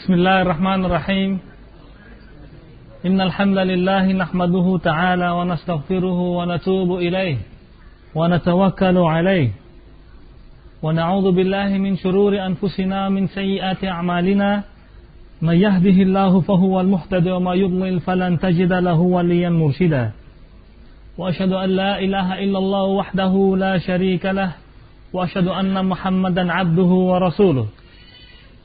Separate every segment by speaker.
Speaker 1: بسم الله الرحمن الرحيم. إن الحمد لله نحمده تعالى ونستغفره ونتوب إليه ونتوكل عليه. ونعوذ بالله من شرور أنفسنا من سيئات أعمالنا. من يهده الله فهو المهتد وما يضلل فلن تجد له وليا مرشدا. وأشهد أن لا إله إلا الله وحده لا شريك له. وأشهد أن محمدا عبده ورسوله.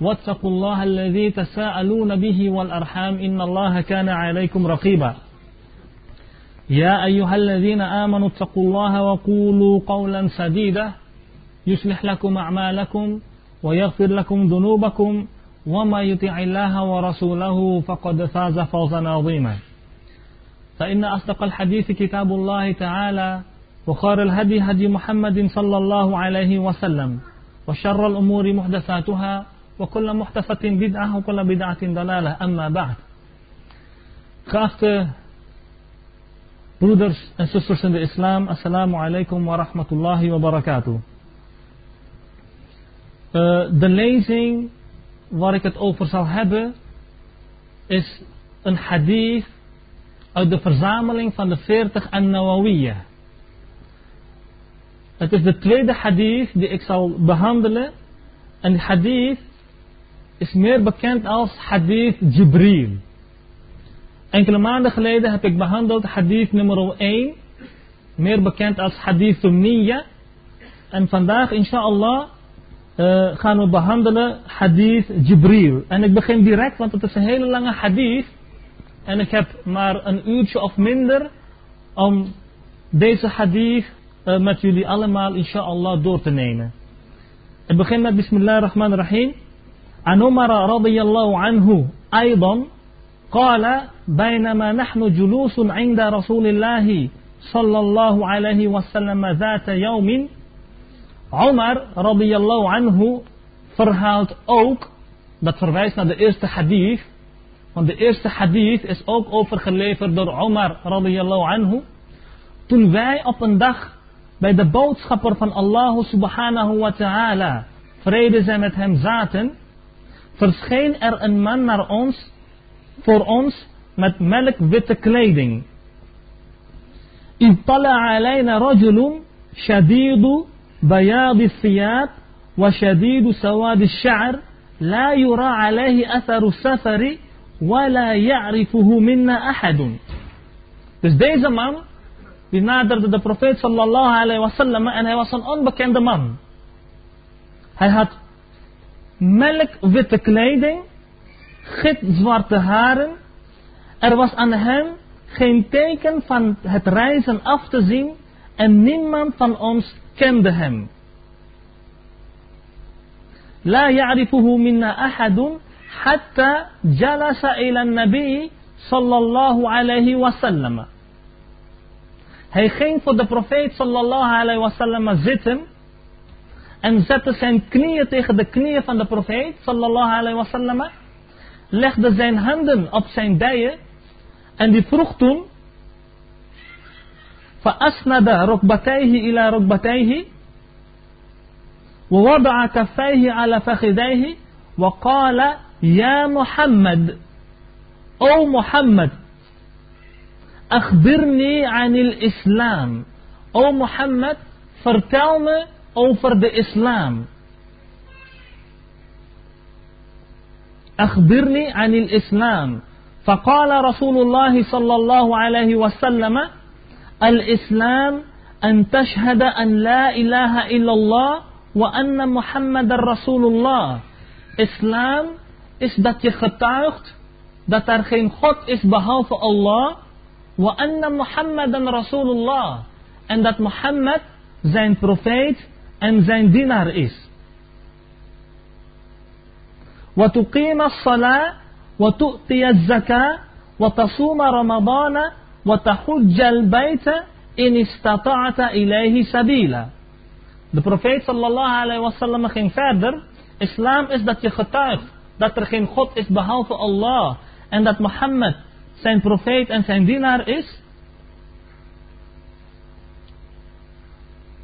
Speaker 1: واتقوا الله الذي تساءلون به والأرحام إن الله كان عليكم رقيبا. يا أيها الذين آمنوا اتقوا الله وقولوا قولا سديدا. يصلح لكم أعمالكم ويغفر لكم ذنوبكم. وما يطع الله ورسوله فقد فاز فوزا عظيما. فإن أصدق الحديث كتاب الله تعالى وخير الهدي هدي محمد صلى الله عليه وسلم وشر الأمور محدثاتها وكل محدثة بدعة وكل بدعة ضلالة أما بعد Geachte broeders en zusters in de islam, assalamu alaikum wa rahmatullahi wa barakatuh. Uh, de lezing waar ik het over zal hebben is een hadith uit de verzameling van de 40 an-Nawawiyya. Het is de tweede hadith die ik zal behandelen. En die hadith is meer bekend als hadith Jibril. Enkele maanden geleden heb ik behandeld hadith nummer 1. Meer bekend als hadith Niyya. En vandaag inshallah uh, gaan we behandelen hadith Jibril. En ik begin direct, want het is een hele lange hadith. En ik heb maar een uurtje of minder om deze hadith uh, met jullie allemaal inshallah door te nemen. Ik begin met Bismillah ar-Rahman ar-Rahim. عن عمر رضي الله عنه أيضا قال بينما نحن جلوس عند رسول الله صلى الله عليه وسلم ذات يوم Omar radiyallahu anhu verhaalt ook, dat verwijst naar de eerste hadith, want de eerste hadith is ook overgeleverd door Omar radiyallahu anhu. Toen wij op een dag bij de boodschapper van Allah subhanahu wa ta'ala, vrede zij met hem zaten, verscheen er een man naar ons, voor ons, met melkwitte kleding. اطلع علينا رجل شديد بياض الثياب وشديد سواد الشعر لا يرى عليه أثر السفر ولا يعرفه منا أحد Dus deze man, die naderde de profeet sallallahu alayhi wa sallam en hij was een onbekende man. Hij had melkwitte kleding, gitzwarte haren. Er was aan hem geen teken van het reizen af te zien en niemand van ons kende hem. لا يعرفه منا أحد حتى جلس إلى النبي صلى الله عليه وسلم. Hij ging voor de profeet sallallahu alayhi wasallam zitten en zette zijn knieën tegen de knieën van de profeet sallallahu alayhi wasallam, legde zijn handen op zijn dijen en die vroeg toen فأسند ركبتيه إلى ركبتيه ووضع كفيه على فخذيه وقال يا محمد أو محمد أخبرني عن الإسلام أو محمد vertel me over de islam أخبرني عن الإسلام فقال رسول الله صلى الله عليه وسلم الإسلام أن تشهد أن لا إله إلا الله وأن محمد رسول الله Islam is dat je getuigt dat er geen God is behalve Allah wa anna Muhammadan Rasulullah en dat Mohammed zijn profeet en zijn dienaar is. وتقيم الصلاة وتؤتي الزكاة وتصوم رمضان وتحج البيت إن استطعت إليه سبيلا De profeet sallallahu alayhi wasallam ging verder. Islam is dat je getuigt dat er geen God is behalve Allah. En dat Mohammed zijn profeet en zijn dienaar is.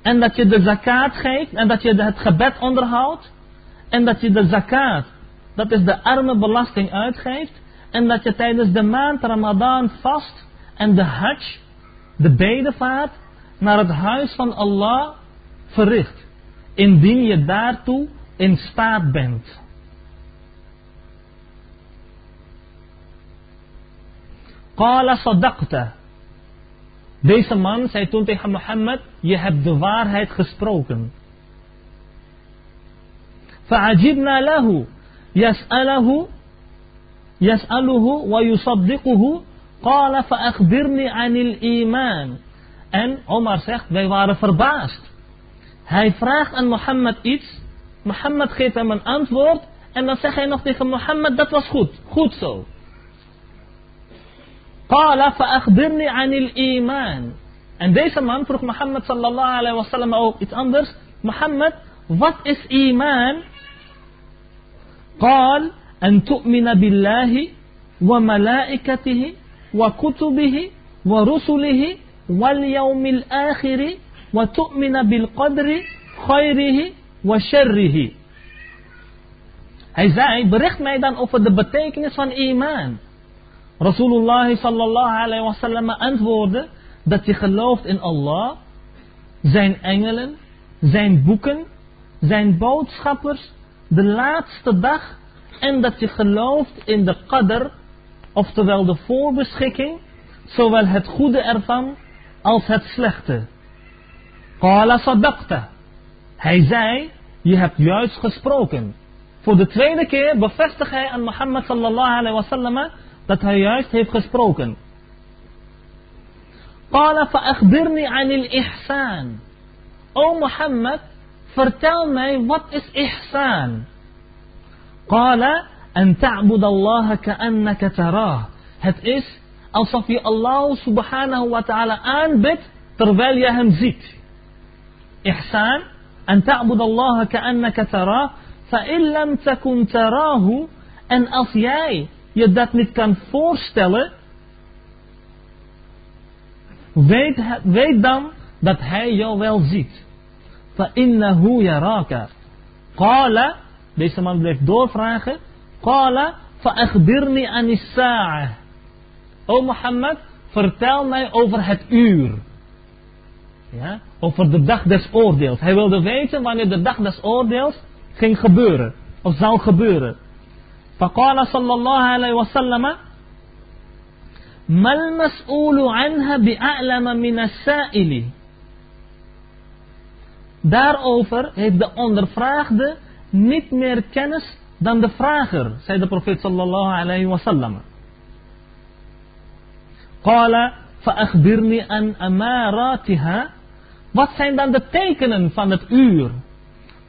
Speaker 1: En dat je de zakat geeft en dat je het gebed onderhoudt. En dat je de zakat, dat is de arme belasting uitgeeft. En dat je tijdens de maand Ramadan vast en de hajj, de bedevaart, naar het huis van Allah verricht. Indien je daartoe in staat bent. Qala sadaqta. Deze man zei toen tegen Mohammed, je hebt de waarheid gesproken. فعجبنا له يسأله يسأله ويصدقه قال فأخبرني عن الإيمان En Omar zegt, wij waren verbaasd. Hij vraagt aan Mohammed iets. Mohammed geeft hem een antwoord. En dan zegt hij nog tegen Mohammed, dat was goed. Goed zo. Qala fa'akhbirni anil iman. En deze man vroeg Mohammed sallallahu alayhi wa sallam ook iets anders. Mohammed, wat is iman? قال أن تؤمن بالله وملائكته وكتبه ورسله واليوم الآخر وتؤمن بالقدر خيره وشره Hij zei, bericht mij dan over de betekenis van iman. Rasulullah sallallahu alayhi wa sallam antwoordde dat je gelooft in Allah, zijn engelen, zijn boeken, zijn boodschappers, de laatste dag en dat je gelooft in de qadr, oftewel de voorbeschikking, zowel het goede ervan als het slechte. Qala sadaqta. Hij zei, je hebt juist gesproken. Voor de tweede keer bevestigt hij aan Mohammed sallallahu alayhi wa sallam dat hij juist heeft gesproken. قال فأخبرني عن الإحسان. أو محمد فارتل مي وات إس إحسان? قال أن تعبد الله كأنك تراه. هت إس أصف الله سبحانه وتعالى أن بت ترفل يهم زيت. إحسان أن تعبد الله كأنك تراه فإن لم تكن تراه أن أصياي يدات نتكن فورستيلن weet, weet dan dat hij jou wel ziet. فَإِنَّهُ يَرَاكَ قال deze man bleef doorvragen قال فَأَخْبِرْنِي عَنِ السَّاعَةِ O Mohammed, vertel mij over het uur. Ja, over de dag des oordeels. Hij wilde weten wanneer de dag des oordeels ging gebeuren. Of zou gebeuren. فقال صلى الله عليه وسلم mal mas'ulu anha bi'a'lama minas sa'ili. Daarover heeft de ondervraagde niet meer kennis dan de vrager, zei de profeet sallallahu alayhi wa sallam. Qala fa'akhbirni an amaratiha. Wat zijn dan de tekenen van het uur?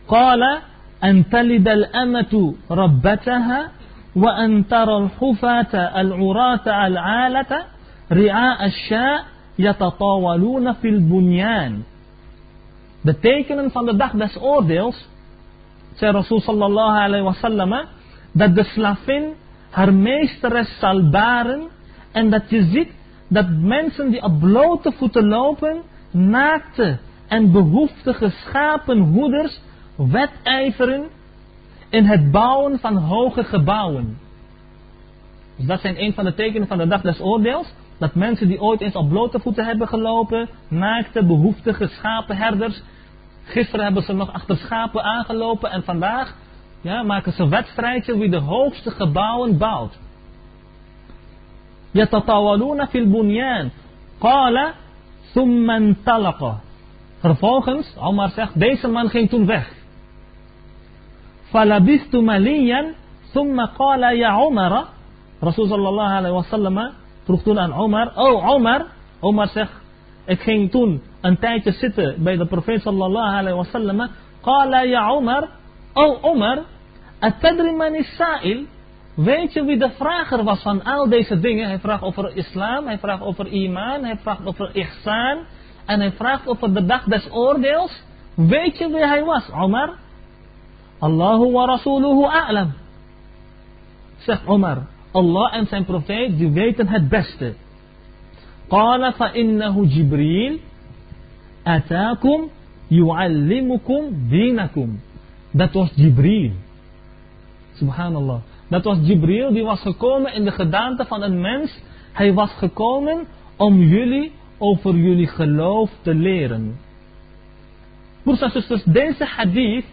Speaker 1: Qala an talida al-amatu rabbataha وأن ترى الحفاة العراة العالة رعاء الشاء يتطاولون في البنيان De tekenen van de dag des oordeels, zei Rasul sallallahu alayhi wasallam, dat de slavin haar meesteres zal baren en dat je ziet dat mensen die op blote voeten lopen, naakte en behoeftige schapenhoeders wedijveren in het bouwen van hoge gebouwen. Dus dat zijn een van de tekenen van de dag des oordeels. Dat mensen die ooit eens op blote voeten hebben gelopen, naakte, behoeftige schapenherders. Gisteren hebben ze nog achter schapen aangelopen en vandaag ja, maken ze een wedstrijdje wie de hoogste gebouwen bouwt. Yatatawaluna fil bunyan. Qala thumma talaqa. Vervolgens, Omar zegt, deze man ging toen weg falabistu maliyan thumma qala ya Umar Rasul sallallahu alaihi wasallam vroeg toen aan Omar oh Omar Omar zegt ik ging toen een tijdje zitten bij de profeet sallallahu alaihi wasallam qala ya Omar oh Omar atadri man sa'il Weet je wie de vrager was van al deze dingen? Hij vraagt over islam, hij vraagt over iman, hij vraagt over ihsan. En hij vraagt over de dag des oordeels. Weet je wie hij was, Omar? Allahu wa rasuluhu a'lam. Zegt Omar, Allah en zijn profeet, die weten het beste. Qala fa innahu Jibril atakum yu'allimukum dinakum. Dat was Jibril. Subhanallah. Dat was Jibril, die was gekomen in de gedaante van een mens. Hij was gekomen om jullie over jullie geloof te leren. Broers en zusters, deze hadith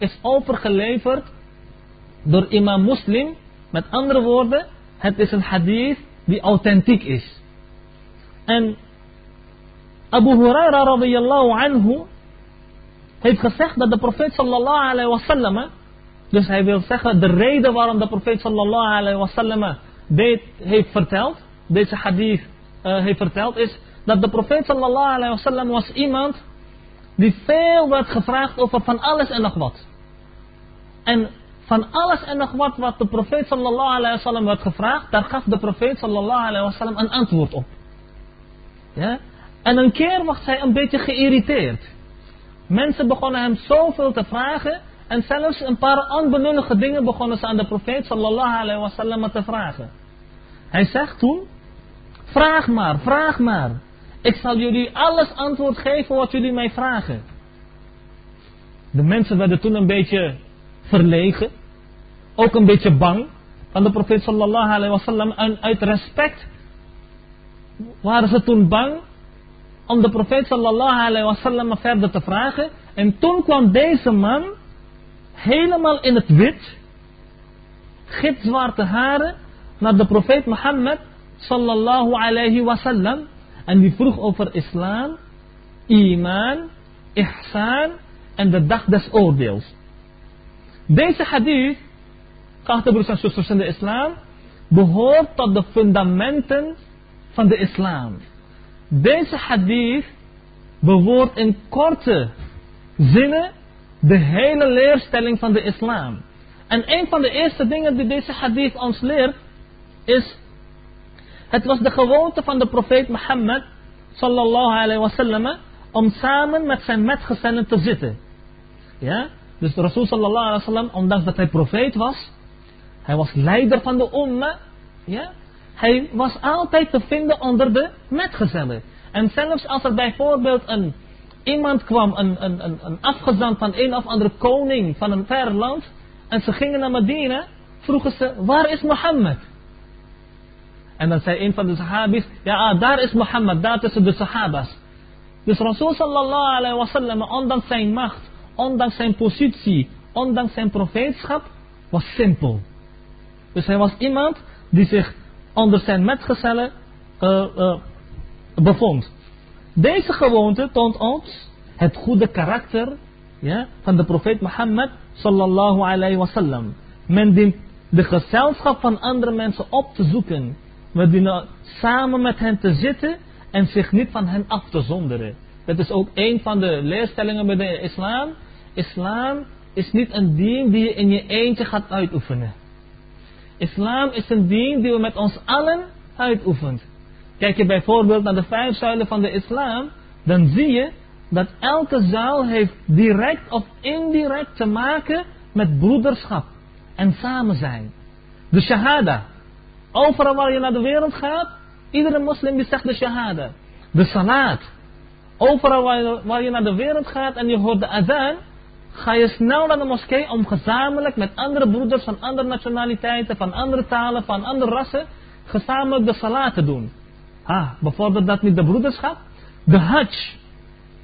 Speaker 1: is overgeleverd door imam Muslim. Met andere woorden, het is een hadith die authentiek is. En Abu Huraira radiyallahu anhu heeft gezegd dat de profeet sallallahu alayhi wa sallam, dus hij wil zeggen de reden waarom de profeet sallallahu alayhi wa sallam dit heeft verteld, deze hadith uh, heeft verteld, is dat de profeet sallallahu alayhi wa sallam was iemand die veel werd gevraagd over van alles en nog wat. En van alles en nog wat wat de profeet sallallahu alayhi wa sallam werd gevraagd, daar gaf de profeet sallallahu alayhi wa sallam een antwoord op. Ja? En een keer was hij een beetje geïrriteerd. Mensen begonnen hem zoveel te vragen. En zelfs een paar onbenullige dingen begonnen ze aan de profeet sallallahu alayhi wa sallam te vragen. Hij zegt toen, vraag maar, vraag maar. Ik zal jullie alles antwoord geven wat jullie mij vragen. De mensen werden toen een beetje verlegen. Ook een beetje bang van de profeet sallallahu alayhi wa sallam. En uit respect waren ze toen bang om de profeet sallallahu alayhi wa sallam verder te vragen. En toen kwam deze man helemaal in het wit, gitzwarte haren, naar de profeet Mohammed sallallahu alayhi wa sallam. En die vroeg over islam, iman, ihsan en de dag des oordeels. Deze hadith, geachte broers en zusters in de islam, behoort tot de fundamenten van de islam. Deze hadith bewoordt in korte zinnen de hele leerstelling van de islam. En een van de eerste dingen die deze hadith ons leert is het was de gewoonte van de profeet Mohammed sallallahu alayhi wasallam om samen met zijn metgezellen te zitten. Ja? Dus de Rasul sallallahu alayhi wasallam, ondanks dat hij profeet was, hij was leider van de umma, ja? hij was altijd te vinden onder de metgezellen. En zelfs als er bijvoorbeeld een, iemand kwam, een, een, een, een afgezant van een of andere koning van een ver land, en ze gingen naar Medina, vroegen ze, waar is Mohammed? En dan zei een van de sahabis, ja ah, daar is Mohammed, daar tussen de sahabas. Dus Rasul sallallahu alayhi wa sallam, ondanks zijn macht, ondanks zijn positie, ondanks zijn profeetschap, was simpel. Dus hij was iemand die zich onder zijn metgezellen uh, uh, bevond. Deze gewoonte toont ons het goede karakter ja, van de profeet Mohammed sallallahu alayhi wa sallam. Men dient de gezelschap van andere mensen op te zoeken. We dienen samen met hen te zitten en zich niet van hen af te zonderen. Dat is ook een van de leerstellingen bij de islam. Islam is niet een dien die je in je eentje gaat uitoefenen. Islam is een dien die we met ons allen uitoefent. Kijk je bijvoorbeeld naar de vijf zuilen van de islam, dan zie je dat elke zuil heeft direct of indirect te maken met broederschap en samen zijn. De shahada. Overal waar je naar de wereld gaat, iedere moslim die zegt de shahada. De salat. Overal waar je, waar je naar de wereld gaat en je hoort de adhan, ga je snel naar de moskee om gezamenlijk met andere broeders van andere nationaliteiten, van andere talen, van andere rassen, gezamenlijk de salat te doen. Ah, bijvoorbeeld dat niet de broederschap? De Hajj.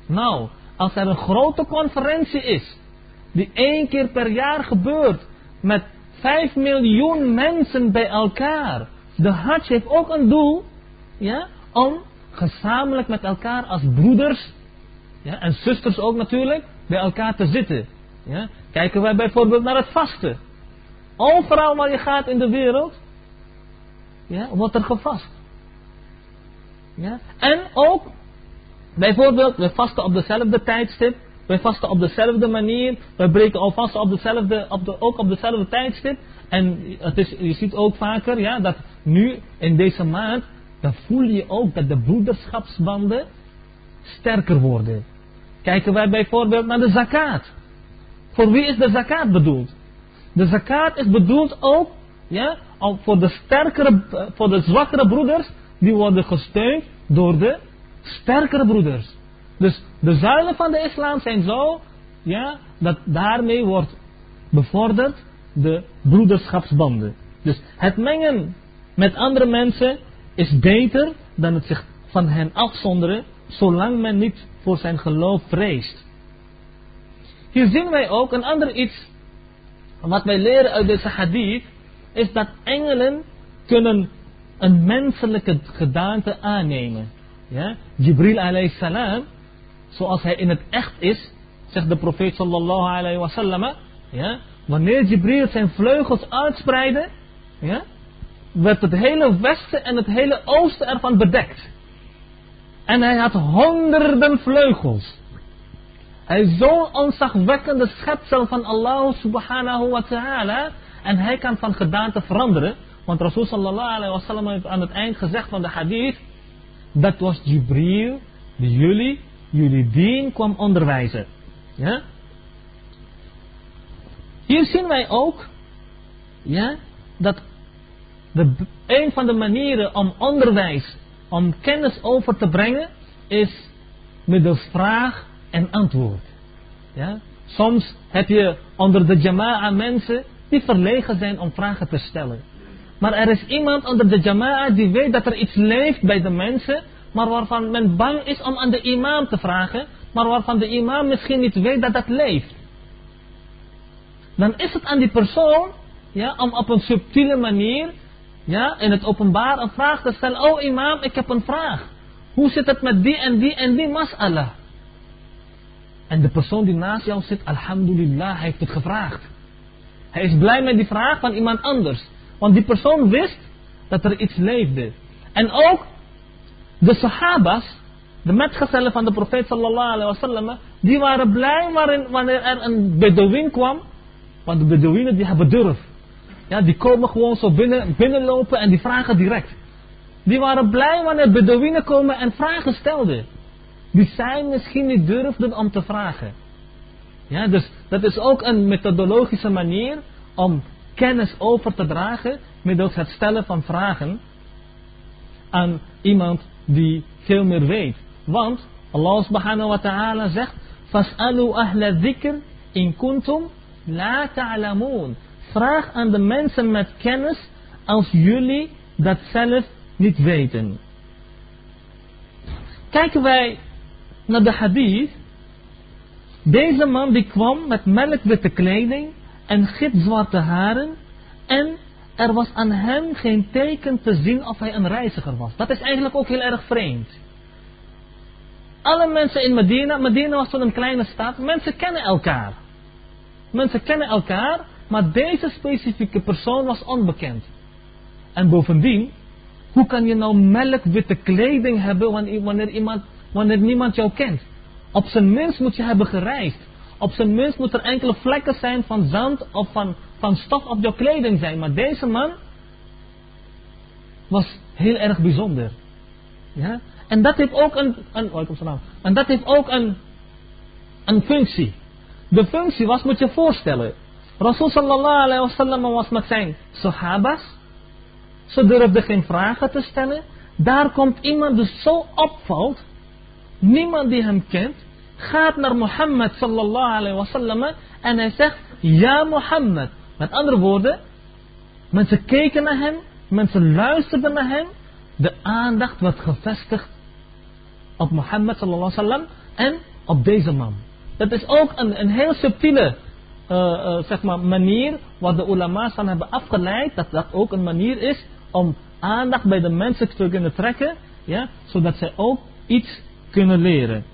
Speaker 1: Nou, als er een grote conferentie is, die één keer per jaar gebeurt, met 5 miljoen mensen bij elkaar. De Hajj heeft ook een doel, ja, om gezamenlijk met elkaar als broeders, ja, en zusters ook natuurlijk, bij elkaar te zitten. Ja. Kijken wij bijvoorbeeld naar het vasten. Overal waar je gaat in de wereld, ja, wordt er gevast. Ja? En ook, bijvoorbeeld, we vasten op dezelfde tijdstip. We vasten op dezelfde manier. We breken al vast op dezelfde, op ook op dezelfde tijdstip. En het is, je ziet ook vaker ja, dat nu in deze maand, dan voel je ook dat de broederschapsbanden sterker worden. Kijken wij bijvoorbeeld naar de zakat. Voor wie is de zakat bedoeld? De zakat is bedoeld ook ja, voor, de sterkere, voor de zwakkere broeders, die worden gesteund door de sterkere broeders. Dus de zuilen van de islam zijn zo, ja, dat daarmee wordt bevorderd de broederschapsbanden. Dus het mengen met andere mensen is beter dan het zich van hen afzonderen, zolang men niet voor zijn geloof vreest. Hier zien wij ook een ander iets, wat wij leren uit deze hadith, is dat engelen kunnen een menselijke gedaante aannemen. Ja? Jibril alayhi salam, zoals hij in het echt is, zegt de profeet sallallahu alayhi wa sallam, ja? wanneer Jibril zijn vleugels uitspreidde, ja? werd het hele westen en het hele oosten ervan bedekt. En hij had honderden vleugels. Hij is zo'n onzagwekkende schepsel van Allah subhanahu wa ta'ala. En hij kan van gedaante veranderen. Want Rasul sallallahu alayhi wa sallam heeft aan het eind gezegd van de hadith. Dat was Jibril die jullie, jullie dien kwam onderwijzen. Ja? Hier zien wij ook ja, dat de, een van de manieren om onderwijs, om kennis over te brengen, is middels vraag en antwoord. Ja? Soms heb je onder de jama'a mensen die verlegen zijn om vragen te stellen. Maar er is iemand onder de jama'a die weet dat er iets leeft bij de mensen, maar waarvan men bang is om aan de imam te vragen, maar waarvan de imam misschien niet weet dat dat leeft. Dan is het aan die persoon ja, om op een subtiele manier ja, in het openbaar een vraag te stellen. Oh imam, ik heb een vraag. Hoe zit het met die en die en die mas'ala? En de persoon die naast jou zit, alhamdulillah, hij heeft het gevraagd. Hij is blij met die vraag van iemand anders. Want die persoon wist dat er iets leefde. En ook de sahabas, de metgezellen van de profeet sallallahu alaihi wasallam, die waren blij wanneer er een bedouin kwam. Want de bedouinen die hebben durf. Ja, die komen gewoon zo binnen, binnenlopen en die vragen direct. Die waren blij wanneer bedouinen komen en vragen stelden. Die zij misschien niet durfden om te vragen. Ja, dus dat is ook een methodologische manier om kennis over te dragen middels het stellen van vragen aan iemand die veel meer weet. Want Allah subhanahu wa ta'ala zegt, Fas'alu ahla dhikr in kuntum la ta'lamoon. Vraag aan de mensen met kennis als jullie dat zelf niet weten. Kijken wij naar de hadith. Deze man die kwam met melkwitte kleding en gitzwarte haren. En er was aan hem geen teken te zien of hij een reiziger was. Dat is eigenlijk ook heel erg vreemd. Alle mensen in Medina, Medina was toen een kleine stad, mensen kennen elkaar. Mensen kennen elkaar, maar deze specifieke persoon was onbekend. En bovendien, hoe kan je nou melkwitte kleding hebben wanneer, iemand, wanneer niemand jou kent? Op zijn minst moet je hebben gereisd. Op zijn minst moet er enkele vlekken zijn van zand of van, van stof op jouw kleding zijn. Maar deze man was heel erg bijzonder. Ja? En dat heeft ook een, een, oh, en dat ook een, een functie. De functie was, moet je voorstellen. Rasul sallallahu sallam was met zijn sahabas. Ze durfden geen vragen te stellen. Daar komt iemand die zo opvalt. Niemand die hem kent. Gaat naar Mohammed sallallahu alayhi wa sallam. En hij zegt, ja Mohammed. Met andere woorden. Mensen keken naar hem. Mensen luisterden naar hem. De aandacht werd gevestigd op Mohammed sallallahu. En op deze man. Dat is ook een, een heel subtiele zeg maar manier wat de ulama's van hebben afgeleid. Dat dat ook een manier is om aandacht bij de mensen te kunnen trekken. Ja, zodat zij ook iets kunnen leren.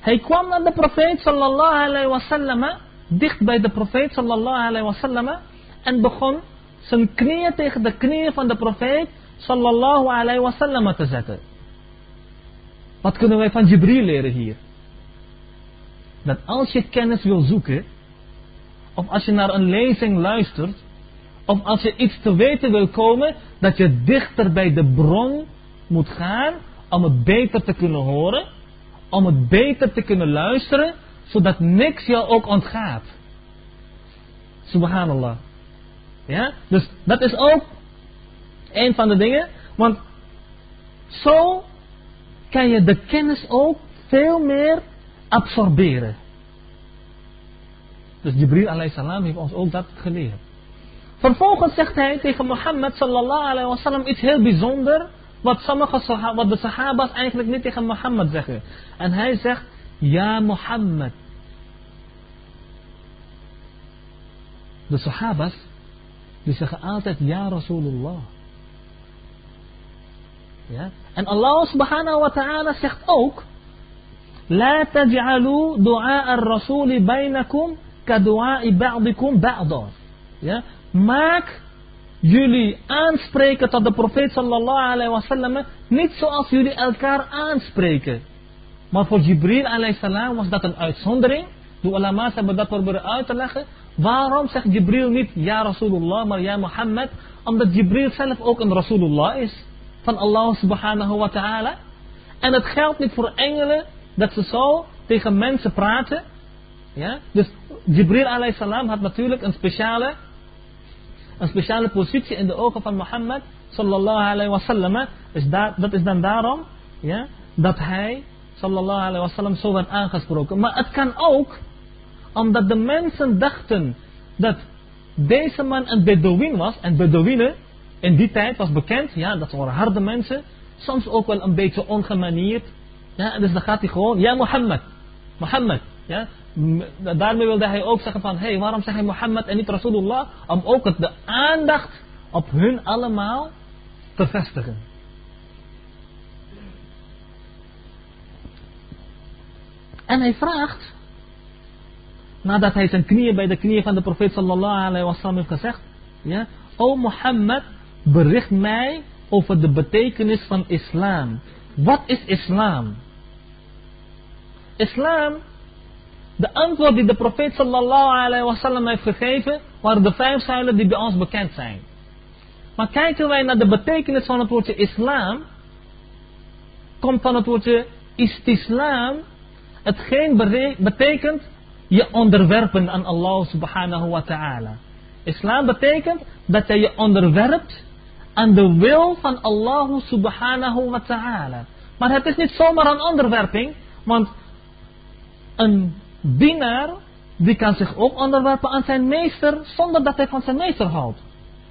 Speaker 1: Hij kwam naar de profeet sallallahu alayhi wa sallam. Dicht bij de profeet sallallahu alayhi wa sallam. En begon zijn knieën tegen de knieën van de profeet sallallahu alayhi wa sallam te zetten. Wat kunnen wij van Jibril leren hier? Dat als je kennis wil zoeken, of als je naar een lezing luistert, of als je iets te weten wil komen, dat je dichter bij de bron moet gaan om het beter te kunnen horen, om het beter te kunnen luisteren, zodat niks jou ook ontgaat. Subhanallah. Ja? Dus dat is ook een van de dingen, want zo kan je de kennis ook veel meer absorberen. Dus Jibril alayhi salam heeft ons ook dat geleerd. Vervolgens zegt hij tegen Mohammed sallallahu alayhi wa sallam iets heel bijzonder. Wat, sommige wat de sahabas eigenlijk niet tegen Mohammed zeggen. En hij zegt, ja Mohammed. De sahabas, die zeggen altijd, ja Rasulullah. Ja? En Allah subhanahu wa ta'ala zegt ook, لا تجعلوا دعاء الرسول بينكم Kadua'i ba'dikum ba'da. Ja? Maak jullie aanspreken tot de profeet sallallahu alaihi wasallam niet zoals jullie elkaar aanspreken. Maar voor Jibril alaihi salam was dat een uitzondering. De ulama's hebben dat proberen uit te leggen. Waarom zegt Jibril niet ja Rasulullah, maar ja Mohammed? Omdat Jibril zelf ook een Rasulullah is. Van Allah subhanahu wa ta'ala. En het geldt niet voor engelen dat ze zo tegen mensen praten. Ja? Dus Jibril alayhi salam had natuurlijk een speciale een speciale positie in de ogen van Mohammed sallallahu alayhi wa sallam. Is dat is dan daarom ja, dat hij sallallahu alayhi wa sallam zo werd aangesproken. Maar het kan ook omdat de mensen dachten dat deze man een Bedouin was. En Bedouinen in die tijd was bekend, ja, dat waren harde mensen. Soms ook wel een beetje ongemanierd. Ja, dus dan gaat hij gewoon, ja Mohammed, Mohammed. Ja, daarmee wilde hij ook zeggen van, hé, hey, waarom zeg hij Mohammed en niet Rasulullah? Om ook de aandacht op hun allemaal te vestigen. En hij vraagt, nadat hij zijn knieën bij de knieën van de profeet sallallahu alayhi wasallam heeft gezegd, ja, O Mohammed, bericht mij over de betekenis van islam. Wat is islam? Islam de antwoord die de profeet sallallahu alayhi wasallam heeft gegeven, waren de vijf zuilen die bij ons bekend zijn. Maar kijken wij naar de betekenis van het woordje islam, komt van het woordje istislam, hetgeen betekent je onderwerpen aan Allah subhanahu wa ta'ala. Islam betekent dat je je onderwerpt aan de wil van Allah subhanahu wa ta'ala. Maar het is niet zomaar een onderwerping, want een dienaar, die kan zich ook onderwerpen aan zijn meester zonder dat hij van zijn meester houdt.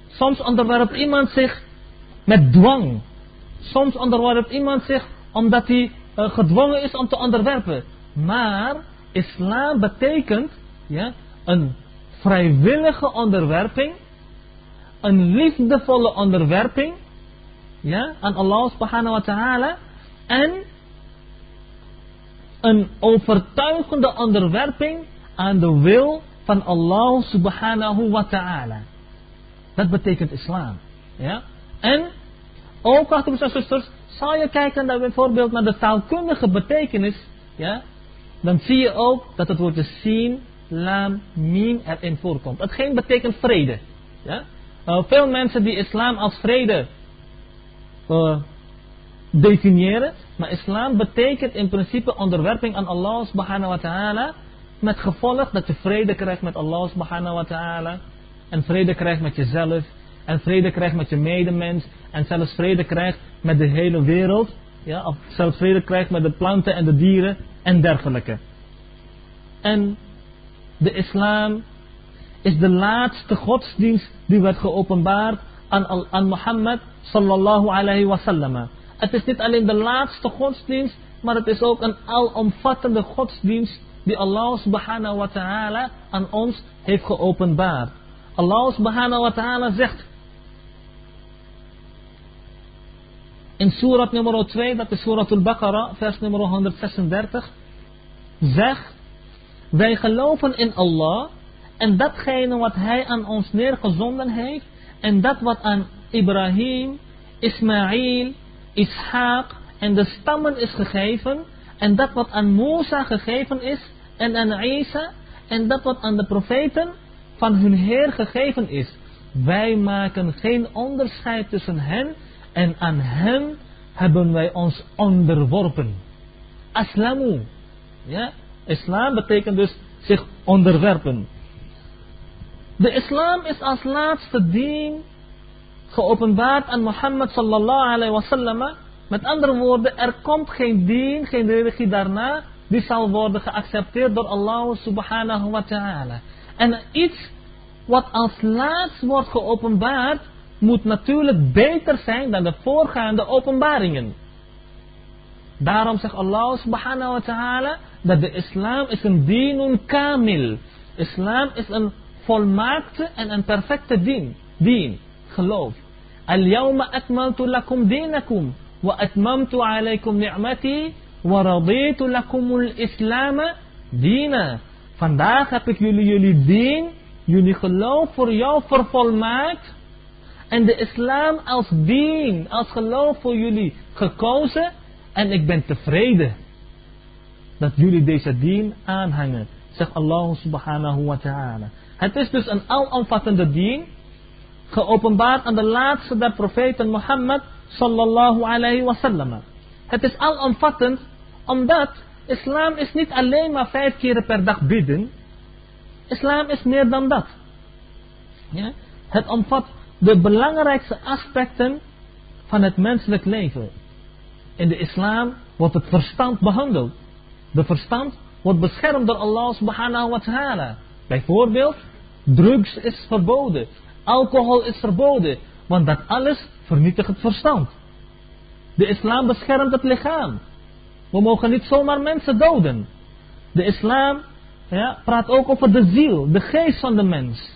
Speaker 1: Soms onderwerpt iemand zich met dwang. Soms onderwerpt iemand zich omdat hij uh, gedwongen is om te onderwerpen. Maar islam betekent ja, een vrijwillige onderwerping, een liefdevolle onderwerping ja, aan Allah subhanahu wa ta'ala en een overtuigende onderwerping aan de wil van Allah subhanahu wa ta'ala. Dat betekent islam. Ja? En ook, broers en zusters, zal je kijken naar bijvoorbeeld naar de taalkundige betekenis, ja, dan zie je ook dat het woordje sin, lam, mim erin voorkomt. Hetgeen betekent vrede. Ja? Uh, veel mensen die islam als vrede uh, definiëren, maar islam betekent in principe onderwerping aan Allah subhanahu wa ta'ala. Met gevolg dat je vrede krijgt met Allah subhanahu wa ta'ala. En vrede krijgt met jezelf. En vrede krijgt met je medemens. En zelfs vrede krijgt met de hele wereld. Ja, of zelfs vrede krijgt met de planten en de dieren en dergelijke. En de islam is de laatste godsdienst die werd geopenbaard aan, aan Mohammed sallallahu alayhi wa sallam. Het is niet alleen de laatste godsdienst, maar het is ook een alomvattende godsdienst die Allah subhanahu wa ta'ala aan ons heeft geopenbaard. Allah subhanahu wa ta'ala zegt in surat nummer 2, dat is surat al-Baqarah, vers nummer 136, zeg, wij geloven in Allah en datgene wat Hij aan ons neergezonden heeft en dat wat aan Ibrahim, Ismaïl Ishaq en de stammen is gegeven. En dat wat aan Musa gegeven is en aan Isa. En dat wat aan de profeten van hun Heer gegeven is. Wij maken geen onderscheid tussen hen en aan hen hebben wij ons onderworpen. Aslamu. Ja? Islam betekent dus zich onderwerpen. De islam is als laatste dien geopenbaard aan Mohammed sallallahu alayhi wasallam. Met andere woorden, er komt geen dien, geen religie daarna, die zal worden geaccepteerd door Allah subhanahu wa ta'ala. En iets wat als laatst wordt geopenbaard, moet natuurlijk beter zijn dan de voorgaande openbaringen. Daarom zegt Allah subhanahu wa ta'ala dat de islam is een dinun kamil. Islam is een volmaakte en een perfecte dien. Dien, geloof. Lakum dinakum wa atmamtu alaykum ni'mati wa raditu lakumul islam dina. Vandaag heb ik jullie jullie dien, jullie geloof voor jou vervolmaakt en de islam als dien, als geloof voor jullie gekozen en ik ben tevreden dat jullie deze dien aanhangen, zegt Allah subhanahu wa ta'ala. Het is dus een alomvattende dien, geopenbaard aan de laatste der profeten Mohammed sallallahu alayhi wa sallam. Het is alomvattend omdat islam is niet alleen maar vijf keren per dag bidden. Islam is meer dan dat. Ja? Het omvat de belangrijkste aspecten van het menselijk leven. In de islam wordt het verstand behandeld. De verstand wordt beschermd door Allah subhanahu wa ta'ala. Bijvoorbeeld, drugs is verboden. Alcohol is verboden. Want dat alles vernietigt het verstand. De islam beschermt het lichaam. We mogen niet zomaar mensen doden. De islam ja, praat ook over de ziel, de geest van de mens.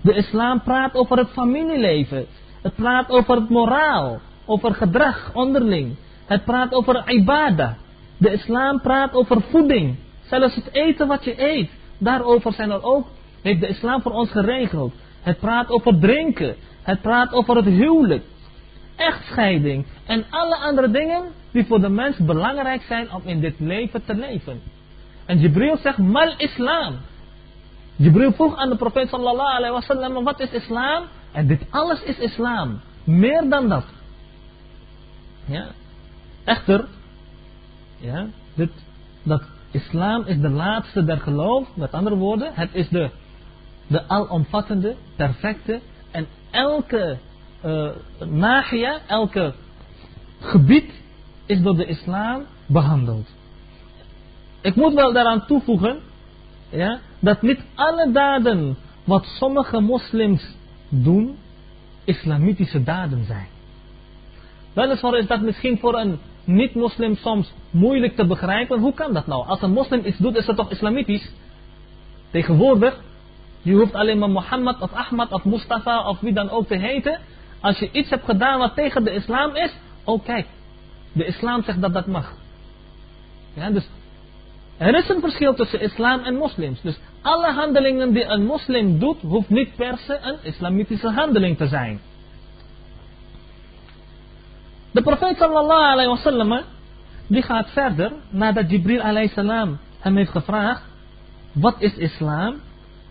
Speaker 1: De islam praat over het familieleven. Het praat over het moraal, over gedrag onderling. Het praat over ibadah. De islam praat over voeding. Zelfs het eten wat je eet. Daarover zijn er ook, heeft de islam voor ons geregeld. Het praat over drinken. Het praat over het huwelijk. Echtscheiding. En alle andere dingen die voor de mens belangrijk zijn om in dit leven te leven. En Jibril zegt, mal islam. Jibril vroeg aan de profeet sallallahu alayhi wa sallam, wat is islam? En dit alles is islam. Meer dan dat. Ja. Echter, ja, dat islam is de laatste der geloof, met andere woorden, het is de, de alomvattende, perfecte en elke uh, nagia, elke gebied is door de islam behandeld. Ik moet wel daaraan toevoegen ja, dat niet alle daden wat sommige moslims doen, islamitische daden zijn. Weliswaar is dat misschien voor een niet-moslim soms moeilijk te begrijpen. Hoe kan dat nou? Als een moslim iets doet, is het toch islamitisch? Tegenwoordig, je hoeft alleen maar Mohammed of Ahmad of Mustafa of wie dan ook te heten. Als je iets hebt gedaan wat tegen de islam is, oh kijk, de islam zegt dat dat mag. Ja, dus er is een verschil tussen islam en moslims. Dus alle handelingen die een moslim doet, hoeft niet per se een islamitische handeling te zijn. De profeet sallallahu alayhi wa sallam, die gaat verder nadat Jibril alayhi salam hem heeft gevraagd, wat is islam?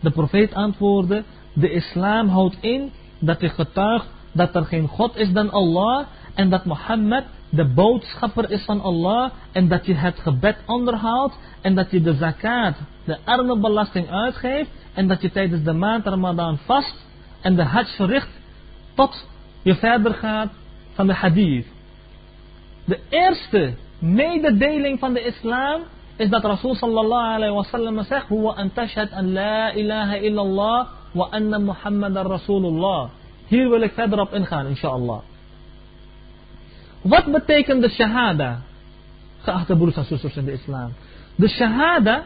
Speaker 1: De profeet antwoordde, de islam houdt in dat je getuigt dat er geen God is dan Allah en dat Mohammed de boodschapper is van Allah en dat je het gebed onderhoudt en dat je de zakat, de arme belasting uitgeeft en dat je tijdens de maand Ramadan vast en de hajj verricht tot je verder gaat van de hadith. De eerste mededeling van de islam is dat Rasul sallallahu alayhi wa sallam zegt Huwa an tashhad an la ilaha illallah wa anna Muhammadan Rasulullah. Hier wil ik verder op ingaan, inshallah. Wat betekent de shahada? Geachte broers en zusters in de islam. De shahada,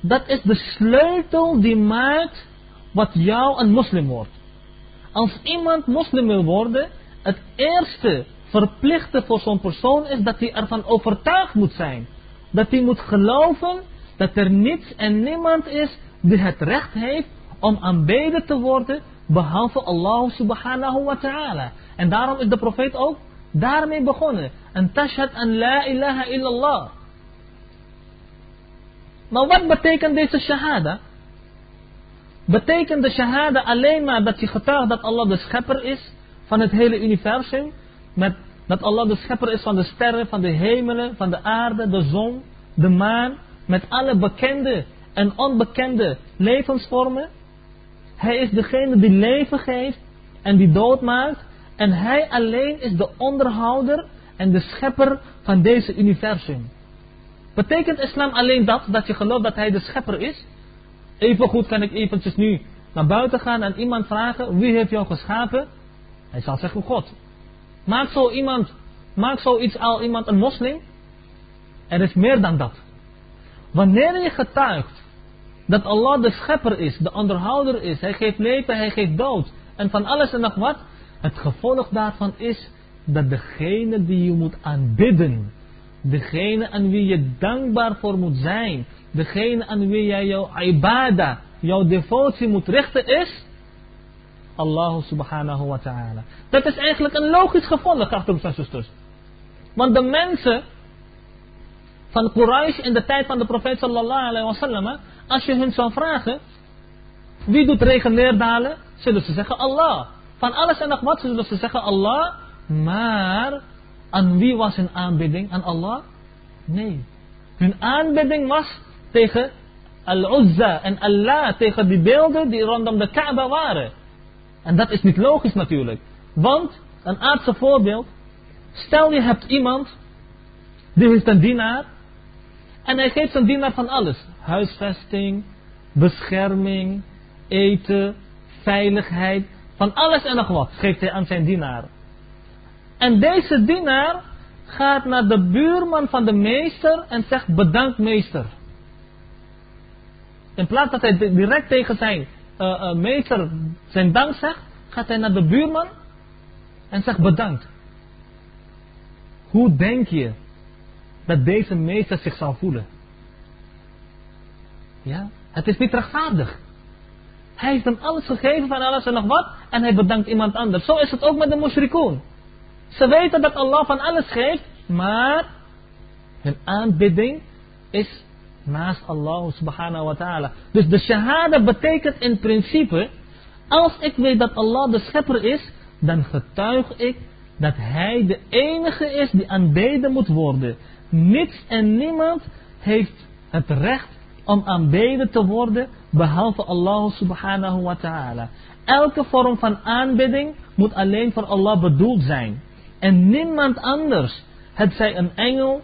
Speaker 1: dat is de sleutel die maakt wat jou een moslim wordt. Als iemand moslim wil worden, het eerste verplichte voor zo'n persoon is dat hij ervan overtuigd moet zijn. Dat hij moet geloven dat er niets en niemand is die het recht heeft om aanbeden te worden behalve Allah subhanahu wa ta'ala. En daarom is de profeet ook daarmee begonnen. En tashhad an la ilaha illallah. Maar wat betekent deze shahada? Betekent de shahada alleen maar dat je getuigt dat Allah de schepper is van het hele universum? Met, dat Allah de schepper is van de sterren, van de hemelen, van de aarde, de zon, de maan. Met alle bekende en onbekende levensvormen. Hij is degene die leven geeft en die dood maakt. En hij alleen is de onderhouder en de schepper van deze universum. Betekent islam alleen dat, dat je gelooft dat hij de schepper is? Even goed kan ik eventjes nu naar buiten gaan en iemand vragen, wie heeft jou geschapen? Hij zal zeggen, God. Maakt zo iemand, maakt zoiets al iemand een moslim? Er is meer dan dat. Wanneer je getuigt dat Allah de schepper is, de onderhouder is, hij geeft leven, hij geeft dood en van alles en nog wat, het gevolg daarvan is dat degene die je moet aanbidden, degene aan wie je dankbaar voor moet zijn, degene aan wie jij jouw ibadah, jouw devotie moet richten is Allah subhanahu wa ta'ala. Dat is eigenlijk een logisch gevolg, broers en zusters. Want de mensen van Quraysh in de tijd van de profeet sallallahu alayhi wa sallam, als je hun zou vragen, wie doet regen neerdalen? Zullen ze zeggen Allah. Van alles en nog wat zullen ze zeggen Allah. Maar aan wie was hun aanbidding? Aan Allah? Nee. Hun aanbidding was tegen Al-Uzza en Allah, tegen die beelden die rondom de Kaaba waren. En dat is niet logisch natuurlijk. Want, een aardse voorbeeld, stel je hebt iemand, die heeft een dienaar, en hij geeft zijn dienaar van alles. Huisvesting, bescherming, eten, veiligheid, van alles en nog wat geeft hij aan zijn dienaar. En deze dienaar gaat naar de buurman van de meester en zegt bedankt meester. In plaats dat hij direct tegen zijn uh, meester zijn dank zegt, gaat hij naar de buurman en zegt bedankt. Hoe denk je dat deze meester zich zal voelen? Ja, het is niet rechtvaardig. Hij heeft hem alles gegeven van alles en nog wat en hij bedankt iemand anders. Zo is het ook met de mushrikoon. Ze weten dat Allah van alles geeft, maar hun aanbidding is naast Allah subhanahu wa ta'ala. Dus de shahada betekent in principe, als ik weet dat Allah de schepper is, dan getuig ik dat Hij de enige is die aanbeden moet worden. Niets en niemand heeft het recht om aanbeden te worden behalve Allah subhanahu wa ta'ala. Elke vorm van aanbidding moet alleen voor Allah bedoeld zijn. En niemand anders, het zij een engel,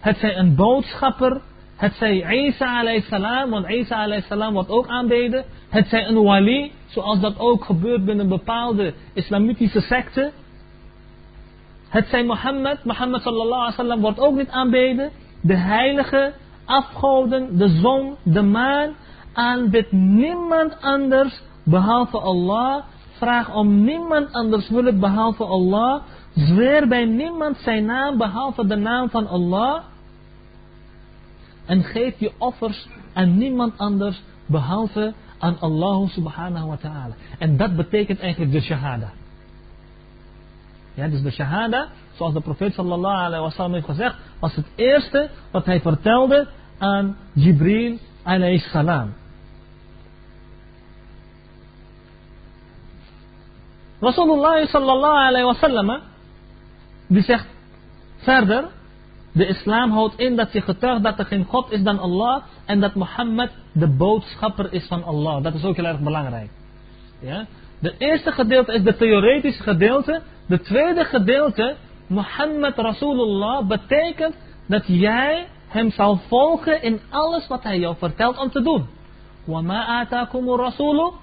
Speaker 1: het zij een boodschapper, het zij Isa salam, want Isa salam wordt ook aanbeden. Het zij een wali, zoals dat ook gebeurt binnen bepaalde islamitische secten. Het zij Mohammed, Mohammed sallallahu alaihi wasallam wordt ook niet aanbeden. De heilige, afgoden, de zon, de maan, aanbidt niemand anders behalve Allah. Vraag om niemand anders hulp behalve Allah. Zweer bij niemand zijn naam behalve de naam van Allah. En geef je offers aan niemand anders behalve aan Allah subhanahu wa ta'ala. En dat betekent eigenlijk de shahada. Ja, dus de shahada, zoals de profeet sallallahu alayhi wa sallam heeft gezegd, was het eerste wat hij vertelde aan Jibril alayhi salam. Rasulullah sallallahu alayhi wa sallam, die zegt verder, de islam houdt in dat je getuigt dat er geen God is dan Allah en dat Mohammed de boodschapper is van Allah. Dat is ook heel erg belangrijk. Ja? De eerste gedeelte is de theoretische gedeelte. De tweede gedeelte, Mohammed Rasulullah, betekent dat jij hem zal volgen in alles wat hij jou vertelt om te doen. وَمَا آتَاكُمُ الرَّسُولُ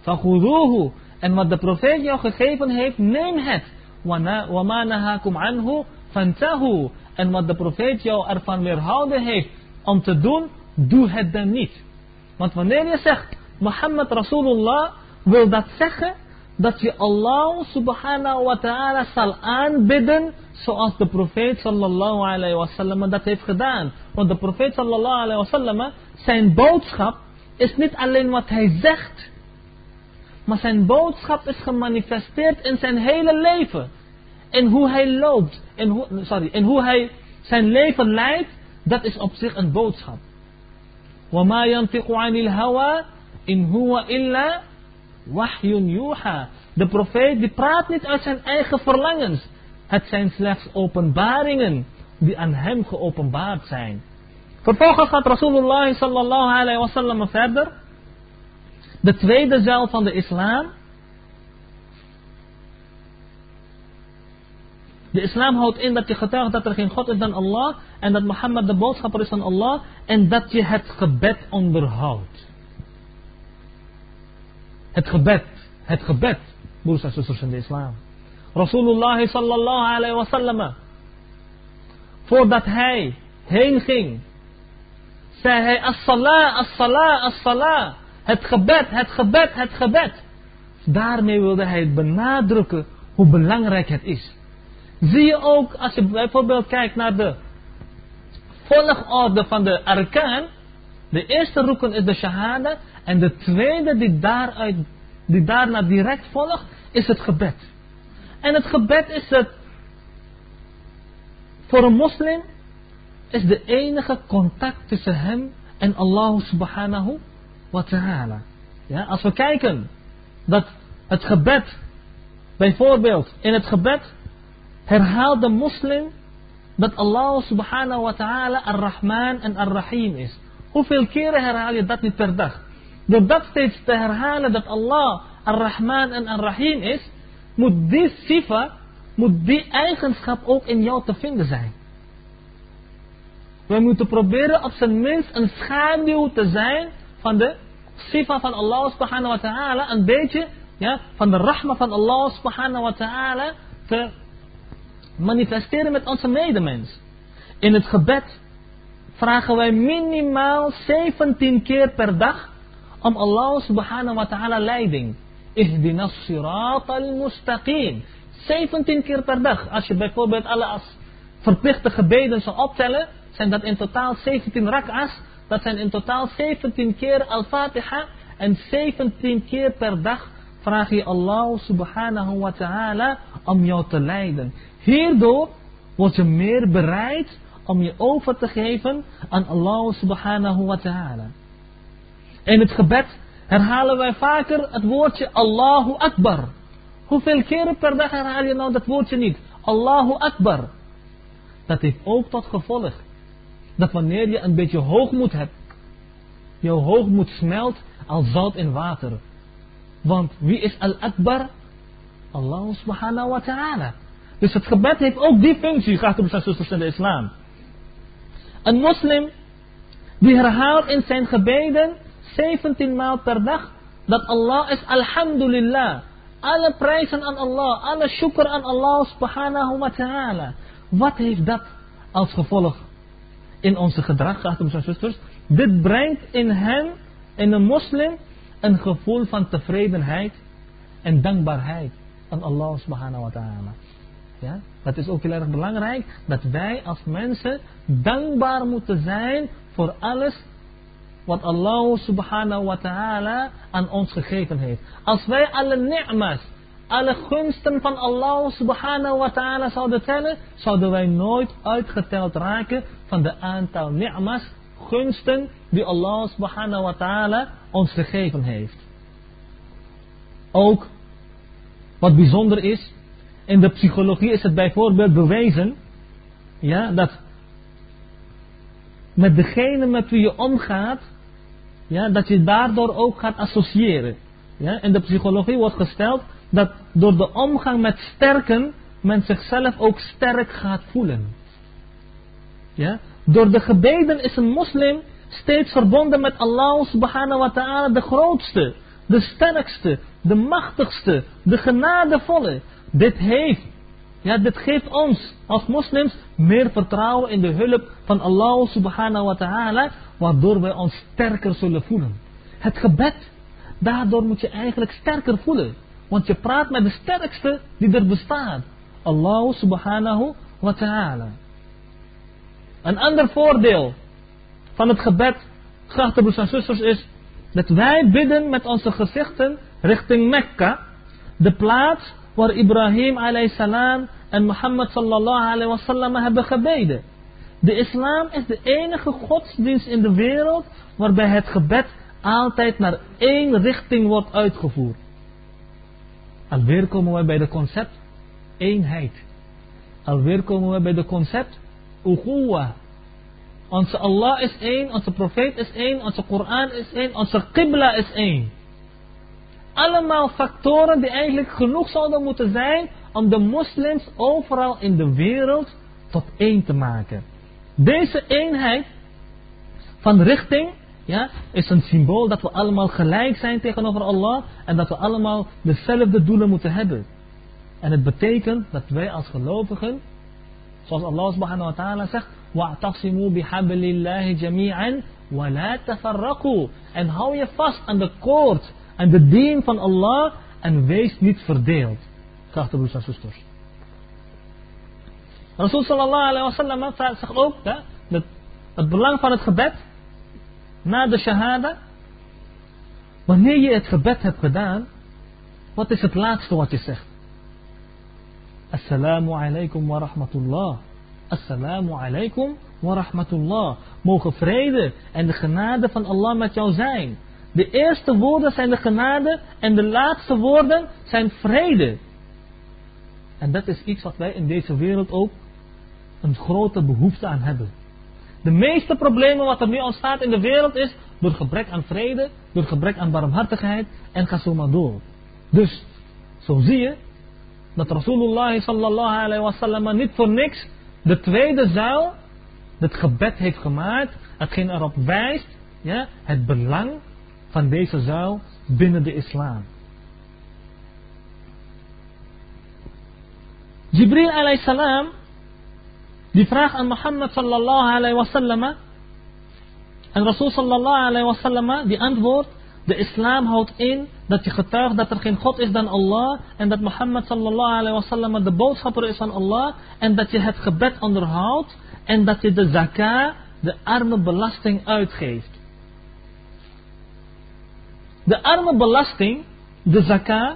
Speaker 1: فَخُذُوهُ En wat de profeet jou gegeven heeft, neem het. وَمَا نَهَاكُمْ عَنْهُ فَانْتَهُ en wat de profeet jou ervan weerhouden heeft om te doen, doe het dan niet. Want wanneer je zegt, Mohammed Rasulullah, wil dat zeggen dat je Allah subhanahu wa ta'ala zal aanbidden zoals de profeet sallallahu alayhi wa sallam dat heeft gedaan. Want de profeet sallallahu alayhi wa sallam, zijn boodschap is niet alleen wat hij zegt, maar zijn boodschap is gemanifesteerd in zijn hele leven In hoe hij loopt, in hoe, sorry, in hoe hij zijn leven leidt, dat is op zich een boodschap. وَمَا يَنْتِقُ عَنِ الْهَوَى In huwa illa wahyun yuha. De profeet die praat niet uit zijn eigen verlangens. Het zijn slechts openbaringen die aan hem geopenbaard zijn. Vervolgens gaat Rasulullah sallallahu alayhi wa sallam verder. De tweede zelf van de islam. De islam houdt in dat je getuigt dat er geen God is dan Allah. En dat Mohammed de boodschapper is van Allah. En dat je het gebed onderhoudt. Het gebed. Het gebed. Broers en zusters in de islam. Rasulullah sallallahu alayhi wa sallam. Voordat hij heen ging. Zei hij as-salah, as-salah, as-salah. Het gebed, het gebed, het gebed. Daarmee wilde hij benadrukken hoe belangrijk het is. Zie je ook, als je bijvoorbeeld kijkt naar de volgorde van de arkaan. De eerste roeken is de shahada. En de tweede die, daaruit, die daarna direct volgt, is het gebed. En het gebed is het, voor een moslim, is de enige contact tussen hem en Allah subhanahu wa ta'ala. Ja, als we kijken dat het gebed, bijvoorbeeld in het gebed, herhaalt de moslim dat Allah subhanahu wa ta'ala ar-Rahman en ar-Rahim is. Hoeveel keren herhaal je dat niet per dag? Door dat steeds te herhalen dat Allah ar-Rahman en ar-Rahim is, moet die sifa, moet die eigenschap ook in jou te vinden zijn. Wij moeten proberen op zijn minst een schaduw te zijn van de sifa van Allah subhanahu wa ta'ala, een beetje ja, van de rahma van Allah subhanahu wa ta'ala te manifesteren met onze medemens. In het gebed vragen wij minimaal 17 keer per dag om Allah subhanahu wa ta'ala leiding. Ihdinas sirat al-mustaqim. 17 keer per dag. Als je bijvoorbeeld alle verplichte gebeden zou optellen, zijn dat in totaal 17 rak'as. Dat zijn in totaal 17 keer al-Fatiha. En 17 keer per dag vraag je Allah subhanahu wa ta'ala om jou te leiden. Hierdoor word je meer bereid om je over te geven aan Allah subhanahu wa ta'ala. In het gebed herhalen wij vaker het woordje Allahu Akbar. Hoeveel keren per dag herhaal je nou dat woordje niet? Allahu Akbar. Dat heeft ook tot gevolg dat wanneer je een beetje hoogmoed hebt, jouw hoogmoed smelt als zout in water. Want wie is Al-Akbar? Allah subhanahu wa ta'ala. Dus het gebed heeft ook die functie, gaat om zijn zusters in de islam. Een moslim die herhaalt in zijn gebeden 17 maal per dag dat Allah is Alhamdulillah. Alle prijzen aan Allah, alle shukr aan Allah subhanahu wa ta'ala. Wat heeft dat als gevolg in onze gedrag, gaat om zijn zusters? Dit brengt in hem, in een moslim, een gevoel van tevredenheid en dankbaarheid aan Allah subhanahu wa ta'ala. Ja? Dat is ook heel erg belangrijk, dat wij als mensen dankbaar moeten zijn voor alles wat Allah subhanahu wa ta'ala aan ons gegeven heeft. Als wij alle ni'mas, alle gunsten van Allah subhanahu wa ta'ala zouden tellen, zouden wij nooit uitgeteld raken van de aantal ni'mas, gunsten die Allah subhanahu wa ta'ala ons gegeven heeft. Ook wat bijzonder is, in de psychologie is het bijvoorbeeld bewezen ja, dat met degene met wie je omgaat, ja, dat je daardoor ook gaat associëren. Ja, in de psychologie wordt gesteld dat door de omgang met sterken men zichzelf ook sterk gaat voelen. Ja? Door de gebeden is een moslim steeds verbonden met Allah subhanahu wa ta'ala de grootste, de sterkste, de machtigste, de genadevolle. Dit heeft, ja, dit geeft ons als moslims meer vertrouwen in de hulp van Allah subhanahu wa ta'ala, waardoor wij ons sterker zullen voelen. Het gebed, daardoor moet je eigenlijk sterker voelen. Want je praat met de sterkste die er bestaat. Allah subhanahu wa ta'ala. Een ander voordeel van het gebed, geachte broers en zusters, is dat wij bidden met onze gezichten richting Mekka, de plaats waar Ibrahim salam en Mohammed sallallahu hebben gebeden. De islam is de enige godsdienst in de wereld waarbij het gebed altijd naar één richting wordt uitgevoerd. Alweer komen we bij de concept eenheid. Alweer komen we bij de concept uhuwa. Onze Allah is één, onze profeet is één, onze Koran is één, onze Qibla is één Allemaal factoren die eigenlijk genoeg zouden moeten zijn om de moslims overal in de wereld tot één te maken. Deze eenheid van richting ja, is een symbool dat we allemaal gelijk zijn tegenover Allah en dat we allemaal dezelfde doelen moeten hebben. En het betekent dat wij als gelovigen, zoals Allah subhanahu wa ta'ala zegt, وَاعْتَصِمُوا بِحَبْلِ اللَّهِ جَمِيعًا وَلَا تَفَرَّقُوا En hou je vast aan de koord, aan de dien van Allah en wees niet verdeeld. Geachte broers en zusters. Rasul sallallahu alayhi wa sallam zegt ook dat het belang van het gebed na de shahada. Wanneer je het gebed hebt gedaan, wat is het laatste wat je zegt? Assalamu alaikum wa rahmatullah. Assalamu alaikum wa rahmatullah. Mogen vrede en de genade van Allah met jou zijn. De eerste woorden zijn de genade en de laatste woorden zijn vrede. En dat is iets wat wij in deze wereld ook een grote behoefte aan hebben. De meeste problemen wat er nu ontstaat in de wereld is door gebrek aan vrede, door gebrek aan barmhartigheid en ga zo maar door. Dus, zo zie je dat Rasulullah sallallahu alayhi wa sallam niet voor niks de tweede zuil, het gebed heeft gemaakt, hetgeen erop wijst, ja, het belang van deze zuil binnen de islam. Jibril alayhi salam die vraag aan Mohammed sallallahu alayhi wasallam. En Rasul sallallahu alayhi wasallam die antwoordt. De islam houdt in dat je getuigt dat er geen God is dan Allah. En dat Mohammed sallallahu alayhi wasallam de boodschapper is van Allah. En dat je het gebed onderhoudt. En dat je de zakah, de arme belasting uitgeeft. De arme belasting, de zakah.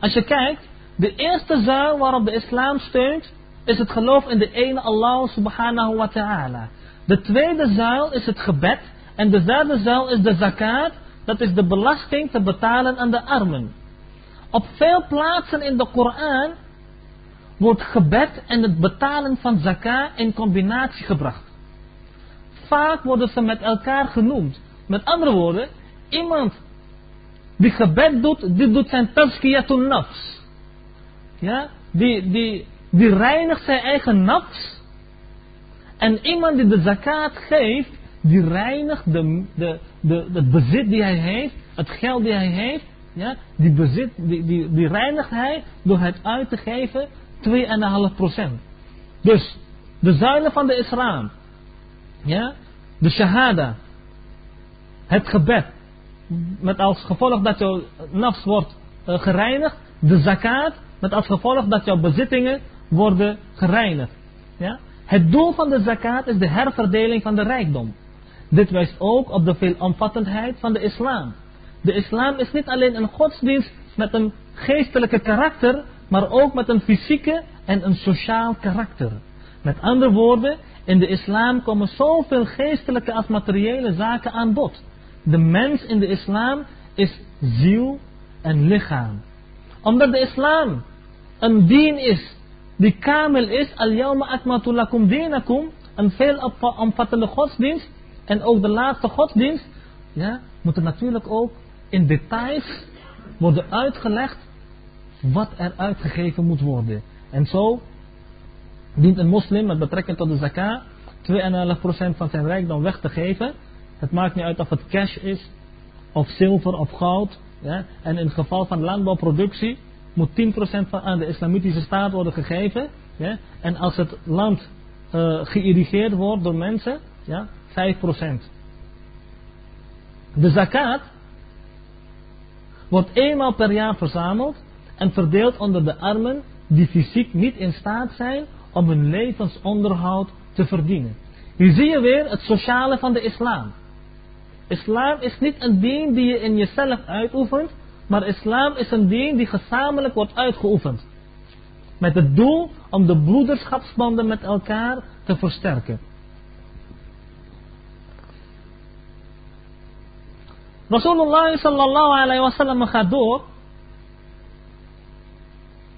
Speaker 1: Als je kijkt, de eerste zuil waarop de islam steunt is het geloof in de ene Allah subhanahu wa ta'ala. De tweede zuil is het gebed. En de derde zuil is de zakat. Dat is de belasting te betalen aan de armen. Op veel plaatsen in de Koran wordt gebed en het betalen van zakat in combinatie gebracht. Vaak worden ze met elkaar genoemd. Met andere woorden, iemand die gebed doet, die doet zijn tazkiyatun nafs. Ja, die, die, die reinigt zijn eigen nafs. En iemand die de zakat geeft, die reinigt de, de, de, het bezit die hij heeft, het geld die hij heeft, ja, die, bezit, die, die, die reinigt hij door het uit te geven 2,5%. Dus, de zuilen van de islam, ja, de shahada, het gebed, met als gevolg dat jouw nafs wordt uh, gereinigd, de zakat, met als gevolg dat jouw bezittingen worden gereinigd. Ja? Het doel van de zakat is de herverdeling van de rijkdom. Dit wijst ook op de veelomvattendheid van de islam. De islam is niet alleen een godsdienst met een geestelijke karakter, maar ook met een fysieke en een sociaal karakter. Met andere woorden, in de islam komen zoveel geestelijke als materiële zaken aan bod. De mens in de islam is ziel en lichaam. Omdat de islam een dien is die kamel is, al-yawma akmatu lakum dinakum, een veelomvattende godsdienst, en ook de laatste godsdienst, ja, moet er natuurlijk ook in details worden uitgelegd wat er uitgegeven moet worden. En zo dient een moslim met betrekking tot de zakah 2,5% van zijn rijkdom weg te geven. Het maakt niet uit of het cash is, of zilver of goud. En in het geval van landbouwproductie moet 10% van aan de islamitische staat worden gegeven. En als het land uh, geïrrigeerd wordt door mensen, ja, 5%. De zakat wordt eenmaal per jaar verzameld en verdeeld onder de armen die fysiek niet in staat zijn om hun levensonderhoud te verdienen. Hier zie je weer het sociale van de islam. Islam is niet een ding die je in jezelf uitoefent, maar islam is een ding die gezamenlijk wordt uitgeoefend. Met het doel om de broederschapsbanden met elkaar te versterken. Rasulullah sallallahu alayhi wa sallam gaat door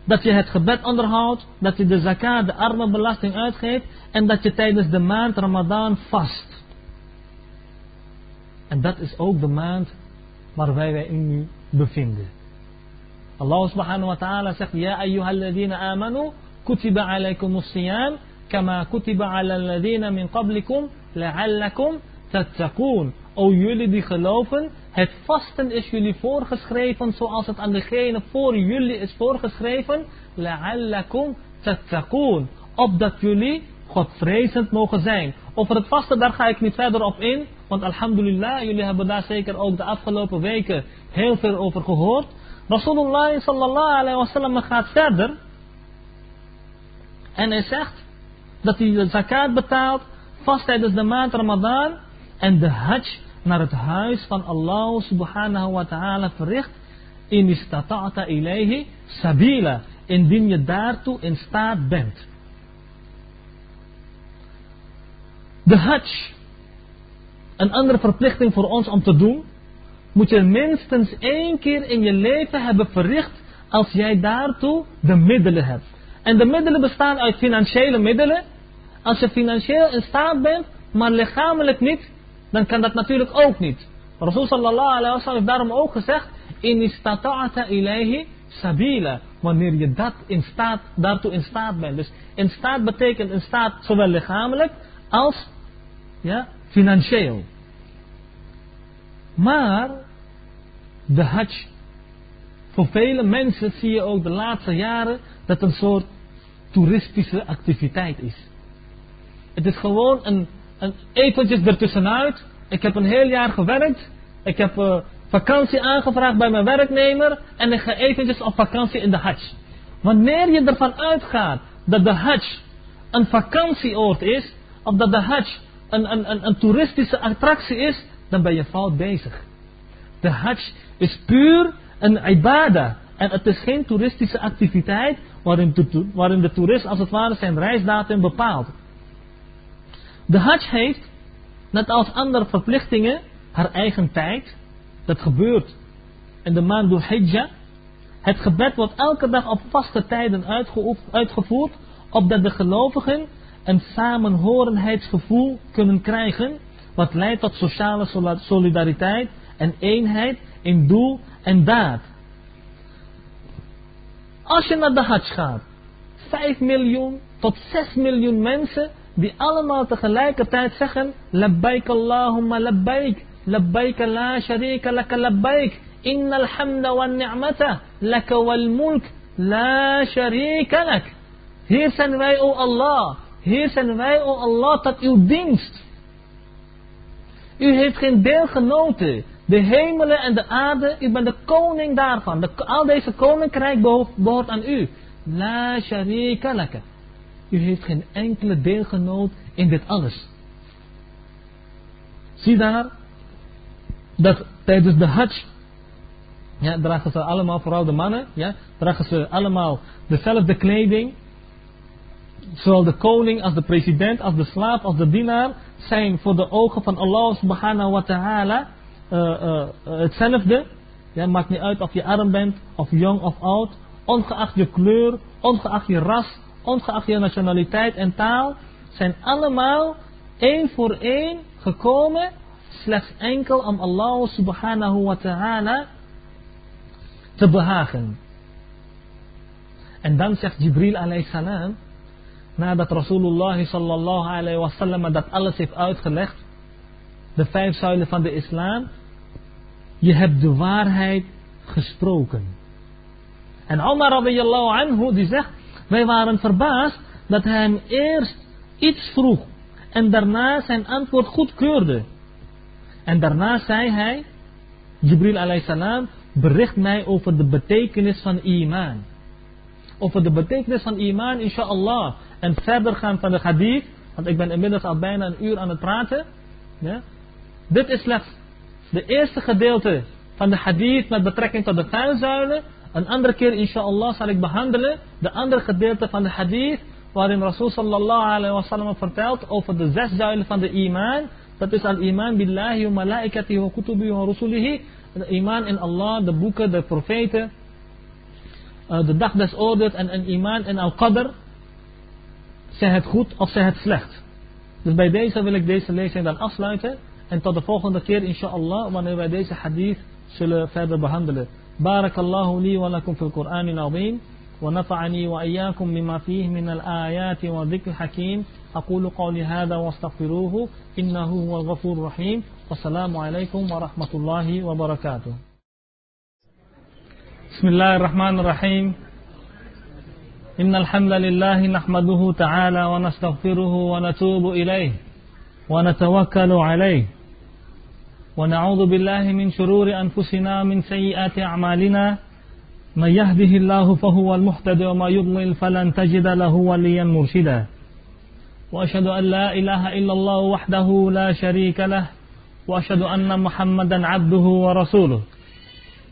Speaker 1: dat je het gebed onderhoudt, dat je de zakat, de armenbelasting uitgeeft en dat je tijdens de maand Ramadan vast. En dat is ook de maand waar wij wij in nu bevinden. Allah subhanahu wa ta'ala zegt, Ja ayyuhalladina amanu, kutiba alaykum siyam, kama kutiba ala alladina min qablikum, la'allakum tattaqoon. O jullie die geloven, het vasten is jullie voorgeschreven zoals het aan degene voor jullie is voorgeschreven. La'allakum tattaqoon. Opdat jullie godvrezend mogen zijn. Over het vasten, daar ga ik niet verder op in. Want alhamdulillah, jullie hebben daar zeker ook de afgelopen weken heel veel over gehoord. Rasulullah sallallahu alayhi wa sallam gaat verder. En hij zegt dat hij de zakat betaalt vast tijdens de maand Ramadan. En de hajj naar het huis van Allah subhanahu wa ta'ala verricht. In istata'ata ilayhi sabila. Indien je daartoe in staat bent. De hajj. Een andere verplichting voor ons om te doen. Moet je minstens één keer in je leven hebben verricht. Als jij daartoe de middelen hebt. En de middelen bestaan uit financiële middelen. Als je financieel in staat bent, maar lichamelijk niet, dan kan dat natuurlijk ook niet. Rasul sallallahu alaihi wasallam heeft daarom ook gezegd, in istata'ata ilayhi sabila. Wanneer je dat in staat, daartoe in staat bent. Dus in staat betekent in staat zowel lichamelijk als ja, financieel. Maar de hajj, voor vele mensen zie je ook de laatste jaren dat een soort toeristische activiteit is. Het is gewoon een, een eventjes ertussenuit. Ik heb een heel jaar gewerkt. Ik heb uh, vakantie aangevraagd bij mijn werknemer. En ik ga eventjes op vakantie in de Hajj. Wanneer je ervan uitgaat dat de Hajj een vakantieoord is. Of dat de Hajj een, een, toeristische attractie is. Dan ben je fout bezig. De Hajj is puur een ibada. En het is geen toeristische activiteit waarin de, waarin de toerist als het ware zijn reisdatum bepaalt. De Hajj heeft, net als andere verplichtingen, haar eigen tijd. Dat gebeurt in de maand door Hijjah. Het gebed wordt elke dag op vaste tijden uitgevoerd, opdat de gelovigen een samenhorenheidsgevoel kunnen krijgen, wat leidt tot sociale solidariteit en eenheid in doel en daad. Als je naar de Hajj gaat, 5 miljoen tot 6 miljoen mensen die allemaal tegelijkertijd zeggen, labbaik Allahumma labbaik, labbaik la sharika laka labbaik, innal hamda wa ni'mata laka wal mulk la sharika lak. Hier zijn wij, o Allah, hier zijn wij, o Allah, tot uw dienst. U heeft geen deelgenoten. De hemelen en de aarde, u bent de koning daarvan. De, al deze koninkrijk behoort, aan u. La sharika laka. U heeft geen enkele deelgenoot in dit alles. Zie daar dat tijdens de Hajj ja, dragen ze allemaal, vooral de mannen, ja, dragen ze allemaal dezelfde kleding. Zowel de koning als de president, als de slaaf, als de dienaar zijn voor de ogen van Allah subhanahu wa ta'ala uh, uh, hetzelfde. Ja, maakt niet uit of je arm bent, of jong of oud. Ongeacht je kleur, ongeacht je ras, ongeacht je nationaliteit en taal. Zijn allemaal één voor één gekomen. Slechts enkel om Allah subhanahu wa ta'ala te behagen. En dan zegt Jibril alayhi salam, nadat Rasulullah sallallahu alayhi wa sallam dat alles heeft uitgelegd, de vijf zuilen van de islam. Je hebt de waarheid gesproken. En Omar radiyallahu anhu die zegt, wij waren verbaasd dat hij hem eerst iets vroeg en daarna zijn antwoord goedkeurde. En daarna zei hij, Jibril alayhi salam, bericht mij over de betekenis van iman. Over de betekenis van iman, inshallah. En verder gaan van de hadith, want ik ben inmiddels al bijna een uur aan het praten. Ja? Dit is slechts de eerste gedeelte van de hadith met betrekking tot de vijf zuilen. Een andere keer inshallah zal ik behandelen de andere gedeelte van de hadith waarin Rasul sallallahu alayhi wa sallam vertelt over de zes zuilen van de iman. Dat is al-iman billahi wa malaikatihi wa kutubihi wa rusulihi. De iman in Allah, de boeken, de profeten. Uh, de dag des oordeels en een iman in al-qadr Zij het goed of zij het slecht. Dus bij deze wil ik deze lezing dan afsluiten. En tot de volgende keer inshallah wanneer wij deze hadith zullen verder behandelen. Barakallahu li wa lakum fil Qur'an al-azim. ونفعني وإياكم بما فيه من الآيات والذكر الحكيم أقول قولي هذا واستغفروه إنه هو الغفور الرحيم والسلام عليكم ورحمة الله وبركاته بسم الله الرحمن الرحيم إن الحمد لله نحمده تعالى ونستغفره ونتوب إليه ونتوكل عليه ونعوذ بالله من شرور أنفسنا من سيئات أعمالنا من يهده الله فهو المهتد وما يضلل فلن تجد له وليا مرشدا وأشهد أن لا إله إلا الله وحده لا شريك له وأشهد أن محمدا عبده ورسوله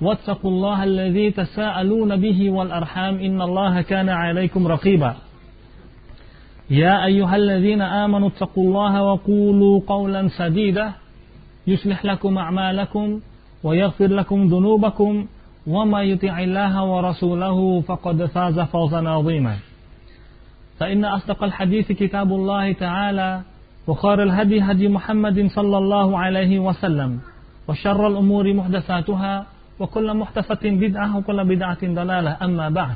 Speaker 1: واتقوا الله الذي تساءلون به والأرحام إن الله كان عليكم رقيبا. يا أيها الذين آمنوا اتقوا الله وقولوا قولا سديدا. يصلح لكم أعمالكم ويغفر لكم ذنوبكم. وما يطع الله ورسوله فقد فاز فوزا عظيما. فإن أصدق الحديث كتاب الله تعالى وخير الهدي هدي محمد صلى الله عليه وسلم وشر الأمور محدثاتها وكل محدثة بدعة وكل بدعة ضلالة أما بعد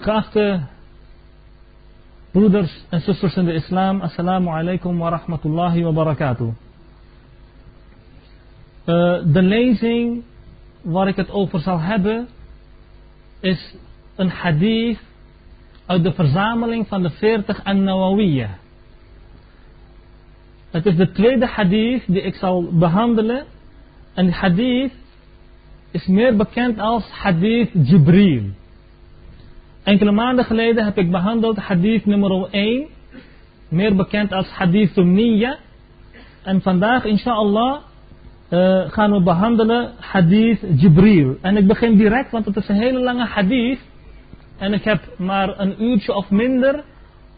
Speaker 1: Geachte broeders en zusters in de islam, assalamu alaikum wa rahmatullahi wa barakatuh. Uh, de lezing waar ik het over zal hebben is een hadith uit de verzameling van de 40 an-Nawawiyya. Het is de tweede hadith die ik zal behandelen. En die hadith is meer bekend als hadith Jibril. Enkele maanden geleden heb ik behandeld hadith nummer 1. Meer bekend als hadith Niyya. En vandaag inshallah uh, gaan we behandelen hadith Jibril. En ik begin direct, want het is een hele lange hadith. En ik heb maar een uurtje of minder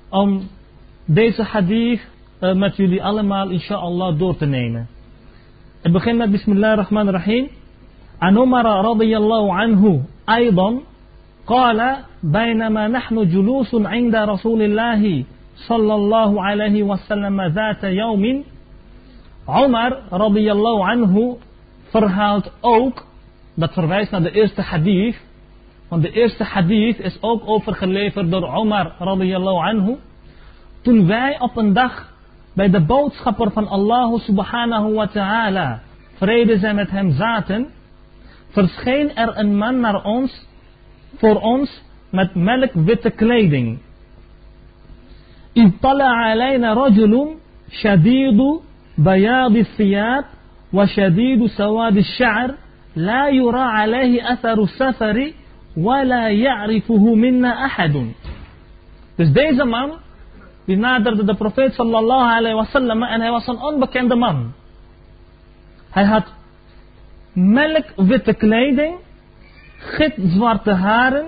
Speaker 1: om deze hadith uh, met jullie allemaal inshallah door te nemen. Ik begin met Bismillah ar-Rahman ar-Rahim. عن عمر رضي الله عنه أيضا قال بينما نحن جلوس عند رسول الله صلى الله عليه وسلم ذات يوم Omar radiyallahu anhu verhaalt ook, dat verwijst naar de eerste hadith, want de eerste hadith is ook overgeleverd door Omar radiyallahu anhu. Toen wij op een dag bij de boodschapper van Allah subhanahu wa ta'ala, vrede zijn met hem zaten, verscheen er een man naar ons, voor ons, met melkwitte kleding. اطلع علينا رجل شديد بياض الثياب وشديد سواد الشعر لا يرى عليه أثر السفر ولا يعرفه منا أحد Dus deze man, die naderde de profeet sallallahu alayhi wasallam en hij was een onbekende man. Hij had melkwitte kleding, gitzwarte haren.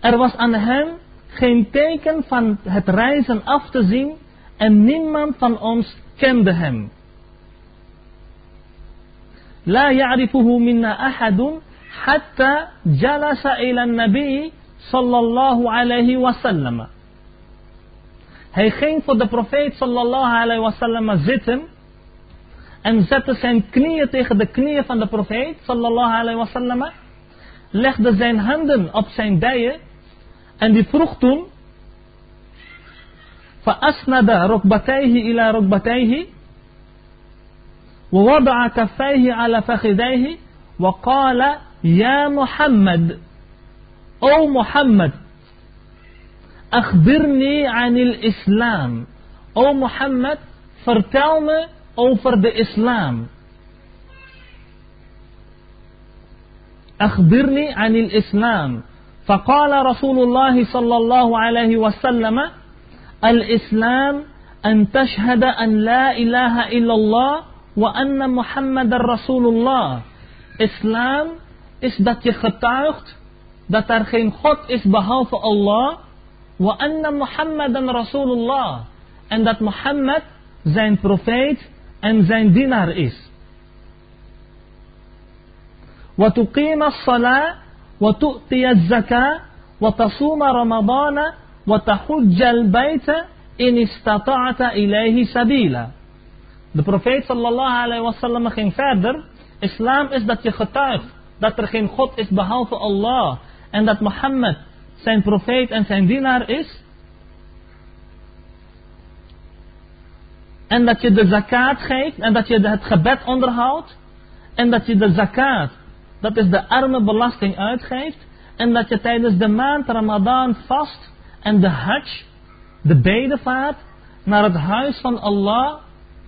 Speaker 1: Er was aan hem geen teken van het reizen af te zien en niemand van ons kende hem. لا يعرفه منا أحد حتى جلس إلى النبي صلى الله عليه وسلم. Hij ging voor de profeet sallallahu alayhi wasallam zitten en zette zijn knieën tegen de knieën van de profeet sallallahu alayhi wasallam, legde zijn handen op zijn dijen en die vroeg toen فأسند ركبتيه إلى ركبتيه ووضع كفيه على فخذيه وقال يا محمد أو محمد أخبرني عن الإسلام أو محمد vertel me over de islam. أخبرني عن الإسلام فقال رسول الله صلى الله عليه وسلم الإسلام أن تشهد أن لا إله إلا الله وأن محمد رسول الله Islam is dat je getuigt dat er geen God is behalve Allah wa anna Muhammadan Rasulullah en dat Mohammed zijn profeet en zijn dienaar is. وتقيم الصلاة وتؤتي الزكاة وتصوم رمضان وتحج البيت إن استطعت إليه سبيلا De profeet sallallahu alayhi wasallam ging verder. Islam is dat je getuigt dat er geen God is behalve Allah. En dat Mohammed zijn profeet en zijn dienaar is. En dat je de zakat geeft en dat je het gebed onderhoudt. En dat je de zakat dat is de arme belasting uitgeeft. En dat je tijdens de maand Ramadan vast en de hajj, de bedevaart, naar het huis van Allah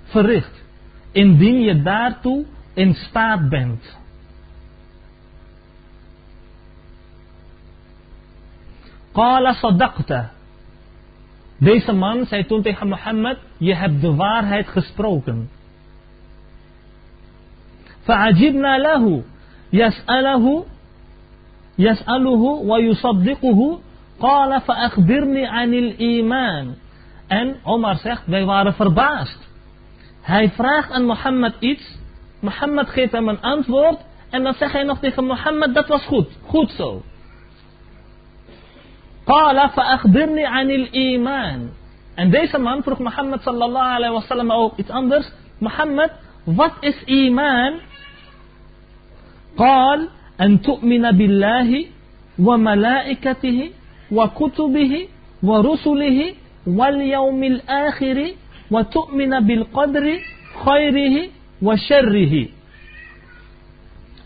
Speaker 1: verricht. Indien je daartoe in staat bent. Qala sadaqta. Deze man zei toen tegen Mohammed, je hebt de waarheid gesproken. Fa'ajibna lahu, yas'alahu, yas'aluhu wa yusaddiquhu, qala fa'akhbirni anil iman. En Omar zegt, wij waren verbaasd. Hij vraagt aan Mohammed iets, Mohammed geeft hem een antwoord, en dan zegt hij nog tegen Mohammed, dat was goed, goed zo. قال فأخبرني عن الإيمان. En deze man vroeg Mohammed sallallahu alayhi wa sallam ook iets anders. Mohammed, wat is iman? قال أن تؤمن بالله وملائكته وكتبه ورسله واليوم الآخر وتؤمن بالقدر خيره وشره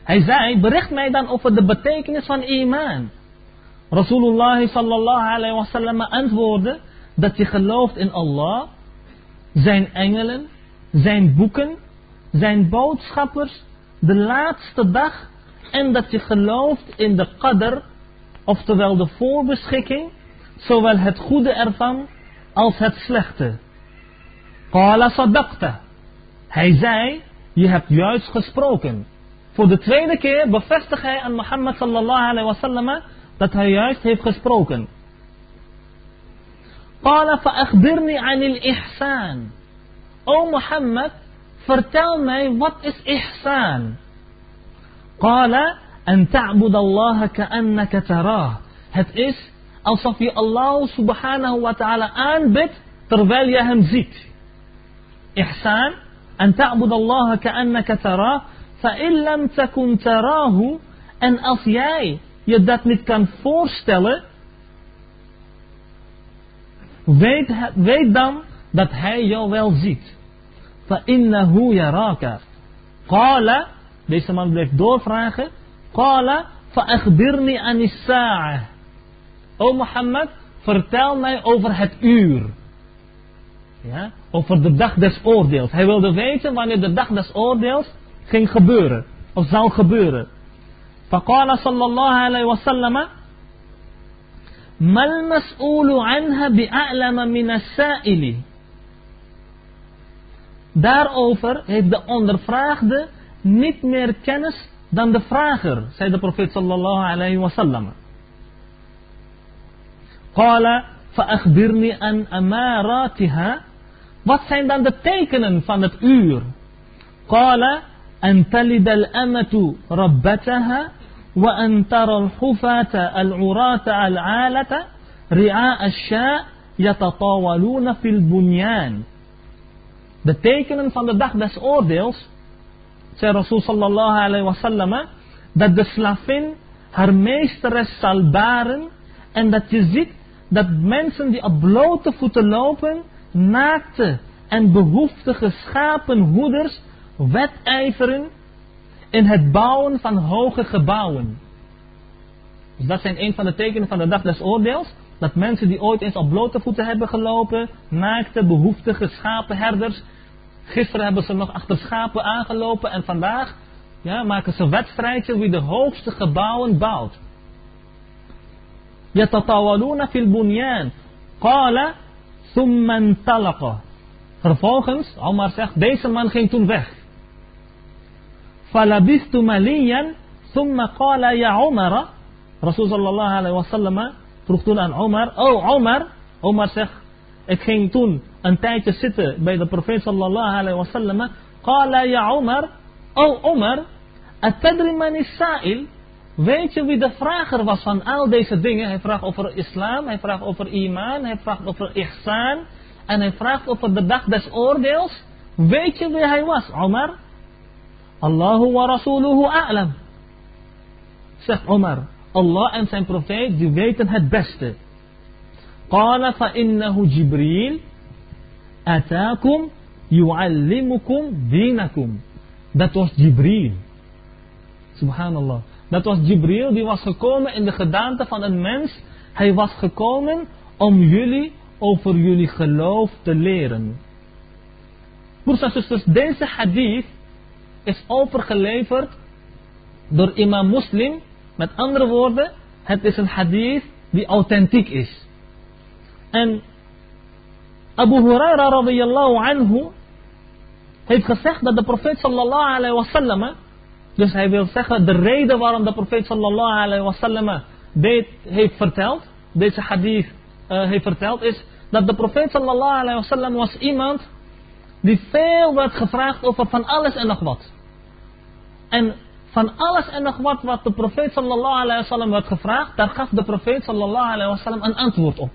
Speaker 1: Hij zei, bericht mij dan over de betekenis van iman. Rasulullah sallallahu alayhi wa sallam antwoordde dat je gelooft in Allah, zijn engelen, zijn boeken, zijn boodschappers de laatste dag en dat je gelooft in de qadr, oftewel de voorbeschikking, zowel het goede ervan als het slechte. Qala sadaqta. Hij zei, je hebt juist gesproken. Voor de tweede keer bevestigt hij aan Mohammed sallallahu alayhi wa sallam dat hij juist heeft gesproken. Qala fa'akhbirni anil ihsan. O Mohammed, vertel mij wat is ihsan. Qala en ta'bud Allah ka'annaka tarah. Het is alsof je Allah subhanahu wa ta'ala aanbidt terwijl je hem ziet. Ihsan en ta'bud Allah ka'annaka tarah. Fa'in lam takun tarahu. En als jij je dat niet kan voorstellen, weet, weet dan dat hij jou wel ziet. فَإِنَّهُ يَرَاكَ قال Deze man bleef doorvragen. قال فَأَخْبِرْنِي عَنِ السَّاعَةِ O Mohammed, vertel mij over het uur. Ja, over de dag des oordeels. Hij wilde weten wanneer de dag des oordeels ging gebeuren. Of zou gebeuren. فقال صلى الله عليه وسلم ما المسؤول عنها بأعلم من السائل Daarover heeft de ondervraagde niet meer kennis dan de vrager, zei de profeet sallallahu alayhi wa sallam. Qala fa'akhbirni an amaratiha. Wat zijn dan de tekenen van het uur? Qala an talida al-amatu rabbataha an tara al-hufata al-urata al-alata ri'a al-sha' yatatawaluna fil bunyan. De tekenen van de dag des oordeels, zei Rasul sallallahu alayhi wa sallam, dat de slavin haar meesteres zal baren en dat je ziet dat mensen die op blote voeten lopen, naakte en behoeftige schapenhoeders wedijveren in het bouwen van hoge gebouwen. Dus dat zijn een van de tekenen van de dag des oordeels. Dat mensen die ooit eens op blote voeten hebben gelopen, naakte, behoeftige schapenherders, Gisteren hebben ze nog achter schapen aangelopen en vandaag ja, maken ze wedstrijdje wie de hoogste gebouwen bouwt. Vervolgens, Omar zegt, deze man ging toen weg. Falabistu maliyan thumma qala ya Omar. Rasul sallallahu alaihi wasallam vroeg toen aan Omar, oh Omar, Omar zegt, ik ging toen een tijdje zitten bij de profeet sallallahu alaihi wasallam. Qala ya Omar, oh Omar, atadri man is sa'il? Weet je wie de vrager was van al deze dingen? Hij vraagt over islam, hij vraagt over iman, hij vraagt over ihsan. En hij vraagt over de dag des oordeels. Weet je wie hij was, Omar? Allahu wa rasuluhu a'lam. Zegt Omar, Allah en zijn profeet, die weten het beste. Qala fa innahu Jibril atakum yu'allimukum dinakum. Dat was Jibril. Subhanallah. Dat was Jibril, die was gekomen in de gedaante van een mens. Hij was gekomen om jullie over jullie geloof te leren. Broers en deze hadith is overgeleverd door imam Muslim. Met andere woorden, het is een hadith die authentiek is. En Abu Huraira radiyallahu anhu heeft gezegd dat de profeet sallallahu alayhi wa sallam, dus hij wil zeggen de reden waarom de profeet sallallahu alayhi wa sallam heeft verteld, deze hadith uh, heeft verteld, is dat de profeet sallallahu alayhi wa sallam was iemand die veel werd gevraagd over van alles en nog wat. En van alles en nog wat wat de profeet sallallahu alayhi wa sallam werd gevraagd, daar gaf de profeet sallallahu alayhi wa sallam een antwoord op.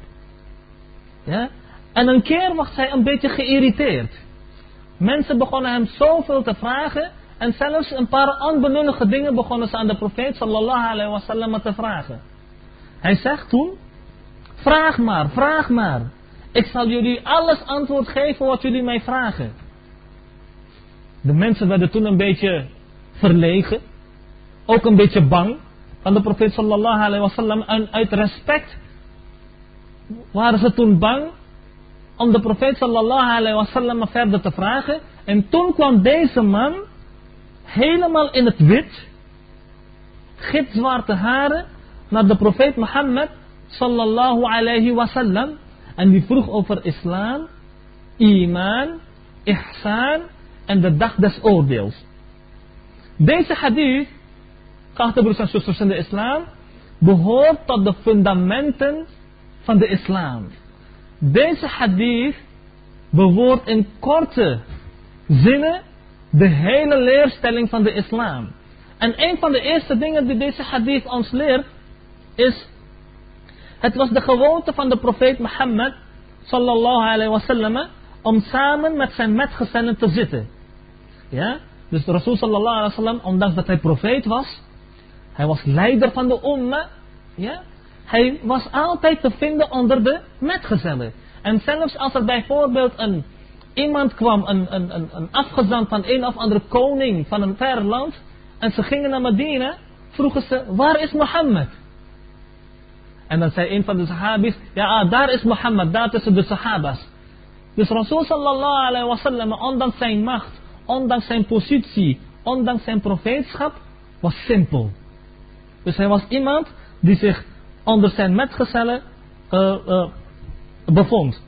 Speaker 1: Ja? En een keer was hij een beetje geïrriteerd. Mensen begonnen hem zoveel te vragen. En zelfs een paar onbenullige dingen begonnen ze aan de profeet sallallahu alayhi wa sallam te vragen. Hij zegt toen, vraag maar, vraag maar. Ik zal jullie alles antwoord geven wat jullie mij vragen. De mensen werden toen een beetje verlegen. Ook een beetje bang van de profeet sallallahu alayhi wa sallam. En uit respect waren ze toen bang om de profeet sallallahu alayhi wa sallam verder te vragen. En toen kwam deze man helemaal in het wit, gitzwarte haren, naar de profeet Mohammed sallallahu alayhi wa sallam. En die vroeg over islam, iman, ihsan en de dag des oordeels. Deze hadith, geachte broers en zusters in de islam, behoort tot de fundamenten van de islam. Deze hadith bewoordt in korte zinnen de hele leerstelling van de islam. En een van de eerste dingen die deze hadith ons leert is het was de gewoonte van de profeet Mohammed sallallahu alayhi wasallam om samen met zijn metgezellen te zitten. Ja? Dus de Rasul sallallahu alayhi wasallam, ondanks dat hij profeet was, hij was leider van de umma, ja? hij was altijd te vinden onder de metgezellen. En zelfs als er bijvoorbeeld een, iemand kwam, een, een, een, een afgezant van een of andere koning van een ver land, en ze gingen naar Medina, vroegen ze, waar is Mohammed? En dan zei een van de sahabis, ja ah, daar is Mohammed, daar tussen de sahabas. Dus Rasul sallallahu alayhi wa sallam, ondanks zijn macht, ondanks zijn positie, ondanks zijn profeetschap, was simpel. Dus hij was iemand die zich onder zijn metgezellen uh, uh, bevond.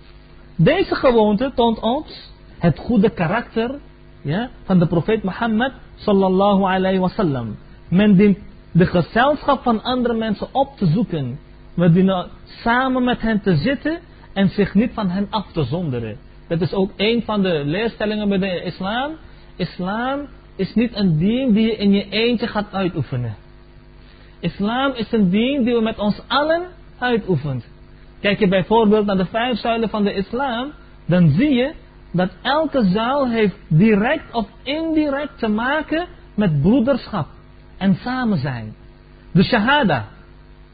Speaker 1: Deze gewoonte toont ons het goede karakter ja, van de profeet Mohammed sallallahu alayhi wa sallam. Men dient de gezelschap van andere mensen op te zoeken. We dienen samen met hen te zitten en zich niet van hen af te zonderen. Dat is ook een van de leerstellingen bij de islam. Islam is niet een dien die je in je eentje gaat uitoefenen. Islam is een dien die we met ons allen uitoefenen. Kijk je bijvoorbeeld naar de vijf zuilen van de islam, dan zie je dat elke zuil heeft direct of indirect te maken met broederschap en samen zijn. De shahada.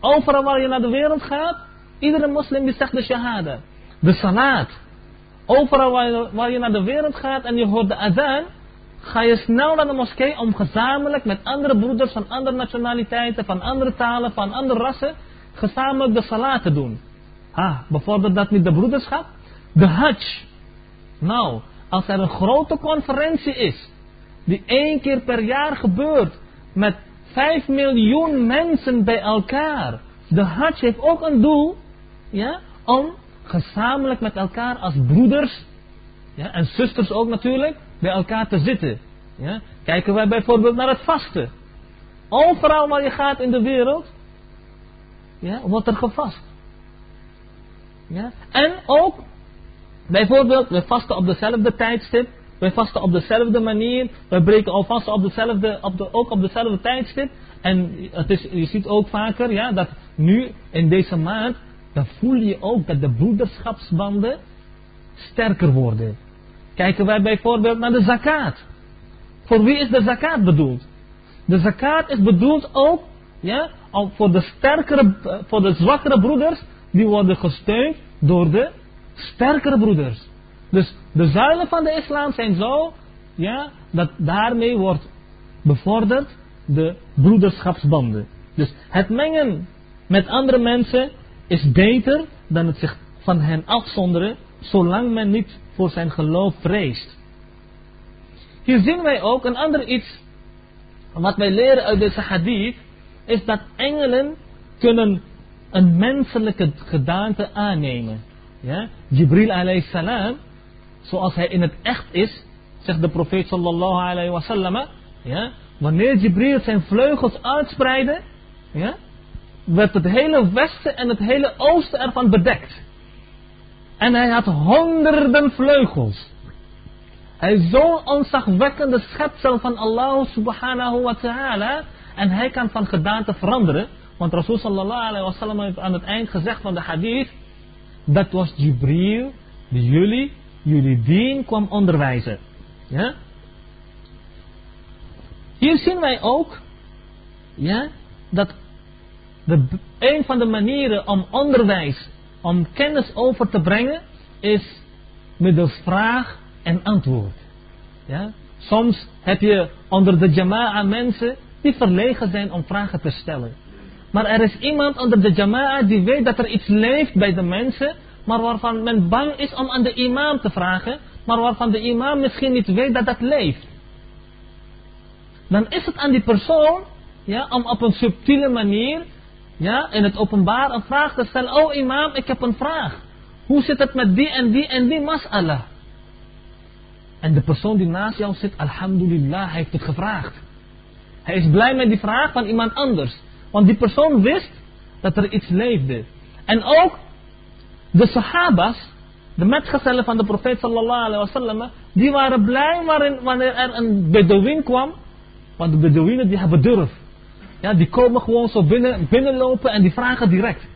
Speaker 1: Overal waar je naar de wereld gaat, iedere moslim die zegt de shahada. De salat. Overal waar je, naar de wereld gaat en je hoort de adhan, ga je snel naar de moskee om gezamenlijk met andere broeders van andere nationaliteiten, van andere talen, van andere rassen, gezamenlijk de salat te doen. Ah, bevordert dat niet de broederschap? De hajj. Nou, als er een grote conferentie is, die één keer per jaar gebeurt, met 5 miljoen mensen bij elkaar. De Hajj heeft ook een doel, ja, om gezamenlijk met elkaar als broeders, ja, en zusters ook natuurlijk, bij elkaar te zitten. Ja. Kijken wij bijvoorbeeld naar het vasten. Overal waar je gaat in de wereld, ja, wordt er gevast. Ja? En ook, bijvoorbeeld, we vasten op dezelfde tijdstip, we vasten op dezelfde manier, we breken al vasten op dezelfde, op ook op dezelfde tijdstip. En het is, je ziet ook vaker ja, dat nu in deze maand, dan voel je ook dat de broederschapsbanden sterker worden. Kijken wij bijvoorbeeld naar de zakat. Voor wie is de zakat bedoeld? De zakat is bedoeld ook ja, voor de sterkere, voor de zwakkere broeders, die worden gesteund door de sterkere broeders. Dus de zuilen van de islam zijn zo, ja, dat daarmee wordt bevorderd de broederschapsbanden. Dus het mengen met andere mensen is beter dan het zich van hen afzonderen, zolang men niet voor zijn geloof vreest. Hier zien wij ook een ander iets, wat wij leren uit deze hadith, is dat engelen kunnen een menselijke gedaante aannemen. Ja? Jibril alayhi salam, zoals hij in het echt is, zegt de profeet sallallahu alayhi wa sallam, ja? wanneer Jibril zijn vleugels uitspreidde, ja? Werd het hele westen en het hele oosten ervan bedekt. En hij had honderden vleugels. Hij zo'n onzagwekkende schepsel van Allah subhanahu wa ta'ala. En hij kan van gedaante veranderen. Want Rasul sallallahu alayhi wa sallam heeft aan het eind gezegd van de hadith. Dat was Jibril die jullie, jullie dien kwam onderwijzen. Ja? Hier zien wij ook ja, dat een van de manieren om onderwijs, om kennis over te brengen, is middels vraag en antwoord. Ja? Soms heb je onder de jama'a mensen die verlegen zijn om vragen te stellen. Maar er is iemand onder de jama'a die weet dat er iets leeft bij de mensen, maar waarvan men bang is om aan de imam te vragen, maar waarvan de imam misschien niet weet dat dat leeft. Dan is het aan die persoon ja, om op een subtiele manier ja, in het openbaar een vraag te stellen. Oh imam, ik heb een vraag. Hoe zit het met die en die en die mas'ala? En de persoon die naast jou zit, alhamdulillah, hij heeft het gevraagd. Hij is blij met die vraag van iemand anders. Want die persoon wist dat er iets leefde. En ook de sahabas, de metgezellen van de profeet sallallahu alaihi wasallam, die waren blij wanneer er een bedouin kwam. Want de bedouinen die hebben durf. Ja, die komen gewoon zo binnen, binnenlopen en die vragen direct.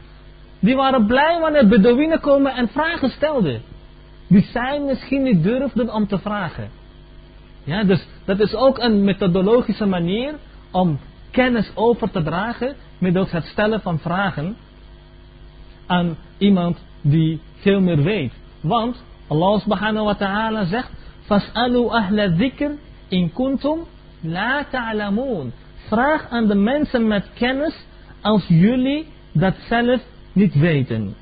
Speaker 1: Die waren blij wanneer bedouinen komen en vragen stelden die zij misschien niet durfden om te vragen. Ja, dus dat is ook een methodologische manier om kennis over te dragen middels het stellen van vragen aan iemand die veel meer weet. Want Allah subhanahu wa ta'ala zegt, Fas'alu ahla dhikr in kuntum la ta'lamoon. Vraag aan de mensen met kennis als jullie dat zelf niet weten.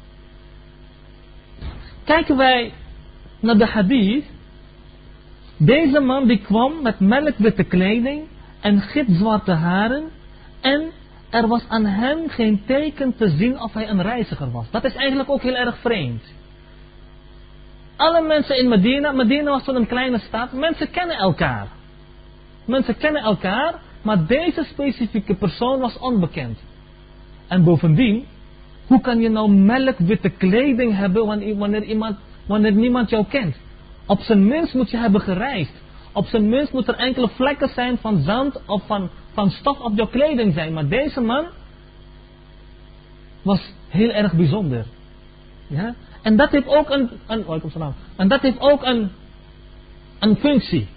Speaker 1: Kijken wij naar de hadith. Deze man die kwam met melkwitte kleding en gitzwarte haren. En er was aan hem geen teken te zien of hij een reiziger was. Dat is eigenlijk ook heel erg vreemd. Alle mensen in Medina, Medina was toen een kleine stad, mensen kennen elkaar. Mensen kennen elkaar, maar deze specifieke persoon was onbekend. En bovendien, hoe kan je nou melkwitte kleding hebben wanneer iemand wanneer niemand jou kent. Op zijn minst moet je hebben gereisd. Op zijn minst moet er enkele vlekken zijn van zand of van, van stof op jouw kleding zijn. Maar deze man was heel erg bijzonder. Ja? En dat heeft ook een, een, en dat heeft ook een, een functie.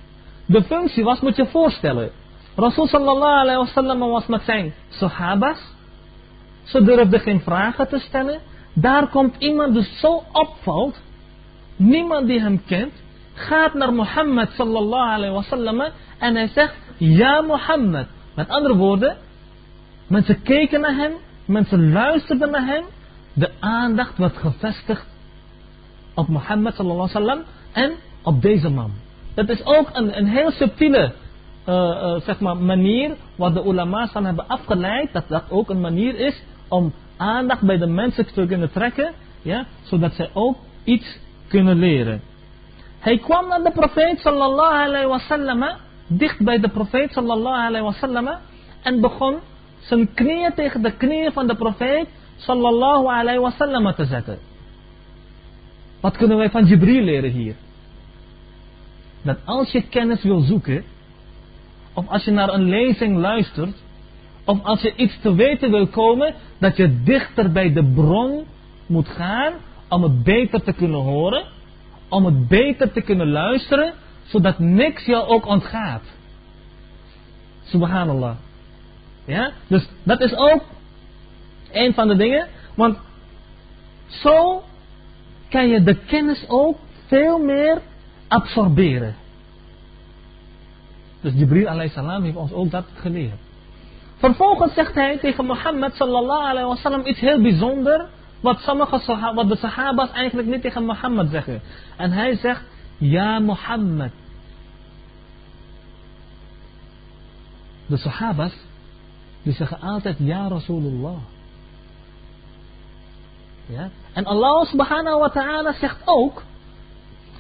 Speaker 1: De functie was, moet je voorstellen. Rasul sallallahu alayhi wa sallam was met zijn sahabas. Ze durfden geen vragen te stellen. Daar komt iemand dus zo opvalt niemand die hem kent, gaat naar Mohammed sallallahu alayhi wa sallam en hij zegt, ja Mohammed. Met andere woorden, mensen keken naar hem, mensen luisterden naar hem, de aandacht werd gevestigd op Mohammed sallallahu alaihi wasallam en op deze man. Dat is ook een, een heel subtiele zeg maar manier waar de ulama's van hebben afgeleid dat dat ook een manier is om aandacht bij de mensen te kunnen trekken, ja, zodat zij ook iets kunnen leren. Hij kwam naar de profeet sallallahu alayhi wasallam, dicht bij de profeet sallallahu alayhi wasallam en begon zijn knieën tegen de knieën van de profeet sallallahu alayhi wasallam te zetten. Wat kunnen wij van Jibril leren hier? Dat als je kennis wil zoeken, of als je naar een lezing luistert, of als je iets te weten wil komen, dat je dichter bij de bron moet gaan om het beter te kunnen horen, om het beter te kunnen luisteren, zodat niks jou ook ontgaat. Subhanallah. Ja? Dus dat is ook een van de dingen, want zo kan je de kennis ook veel meer absorberen. Dus Jibril alayhi salam heeft ons ook dat geleerd. Vervolgens zegt hij tegen Mohammed sallallahu alayhi wa sallam iets heel bijzonder. Wat, sommige, wat de sahabas eigenlijk niet tegen Mohammed zeggen. En hij zegt, ja Mohammed. De sahabas, die zeggen altijd, ja Rasulullah. Ja? En Allah subhanahu wa ta'ala zegt ook,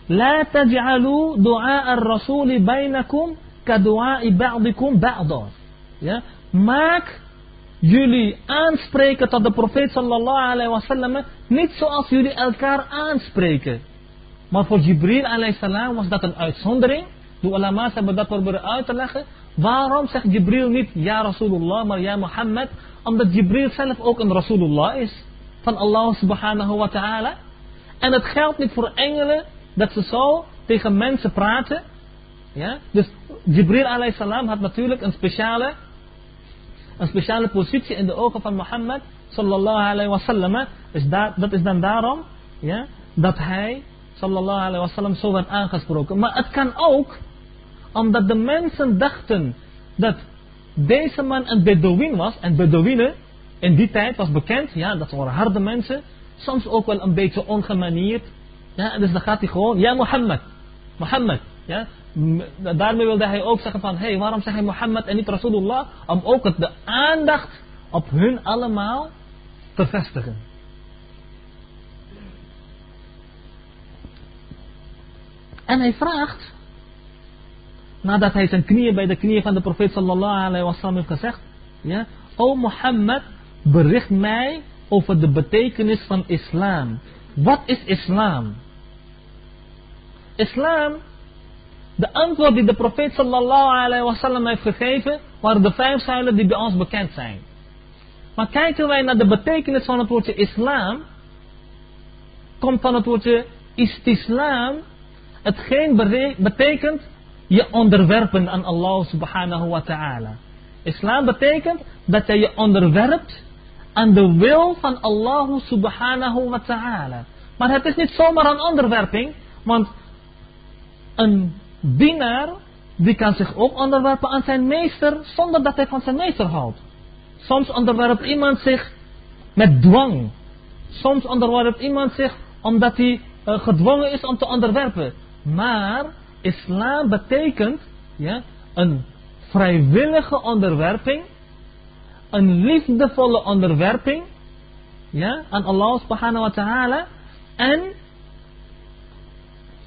Speaker 1: لا تجعلوا دعاء الرسول بينكم Kadoa'i ibadikum ba'da. Ja? Maak jullie aanspreken tot de profeet sallallahu alaihi wasallam niet zoals jullie elkaar aanspreken. Maar voor Jibril alaihi salam was dat een uitzondering. De ulama's hebben dat proberen uit te leggen. Waarom zegt Jibril niet ja Rasulullah, maar ja Mohammed? Omdat Jibril zelf ook een Rasulullah is. Van Allah subhanahu wa ta'ala. En het geldt niet voor engelen dat ze zo tegen mensen praten. Ja? Dus Jibril alayhi salam had natuurlijk een speciale een speciale positie in de ogen van Mohammed sallallahu alayhi wa sallam. Dus dat, is dan daarom ja, dat hij sallallahu alayhi wa sallam zo werd aangesproken. Maar het kan ook omdat de mensen dachten dat deze man een Bedouin was. En Bedouinen in die tijd was bekend, ja, dat waren harde mensen. Soms ook wel een beetje ongemanierd. Ja, dus dan gaat hij gewoon, ja Mohammed, Mohammed. Ja, daarmee wilde hij ook zeggen van, hé, hey, waarom zeg je Mohammed en niet Rasulullah? Om ook de aandacht op hun allemaal te vestigen. En hij vraagt, nadat hij zijn knieën bij de knieën van de profeet sallallahu alayhi wasallam heeft gezegd, ja, O Mohammed, bericht mij over de betekenis van islam. Wat is islam? Islam de antwoord die de profeet sallallahu wa sallam heeft gegeven, waren de vijf zuilen die bij ons bekend zijn. Maar kijken wij naar de betekenis van het woordje islam, komt van het woordje istislam, hetgeen betekent je onderwerpen aan Allah subhanahu wa ta'ala. Islam betekent dat je je onderwerpt aan de wil van Allah subhanahu wa ta'ala. Maar het is niet zomaar een onderwerping, want een dienaar, die kan zich ook onderwerpen aan zijn meester zonder dat hij van zijn meester houdt. Soms onderwerpt iemand zich met dwang. Soms onderwerpt iemand zich omdat hij uh, gedwongen is om te onderwerpen. Maar islam betekent ja, een vrijwillige onderwerping, een liefdevolle onderwerping ja, aan Allah subhanahu wa ta'ala en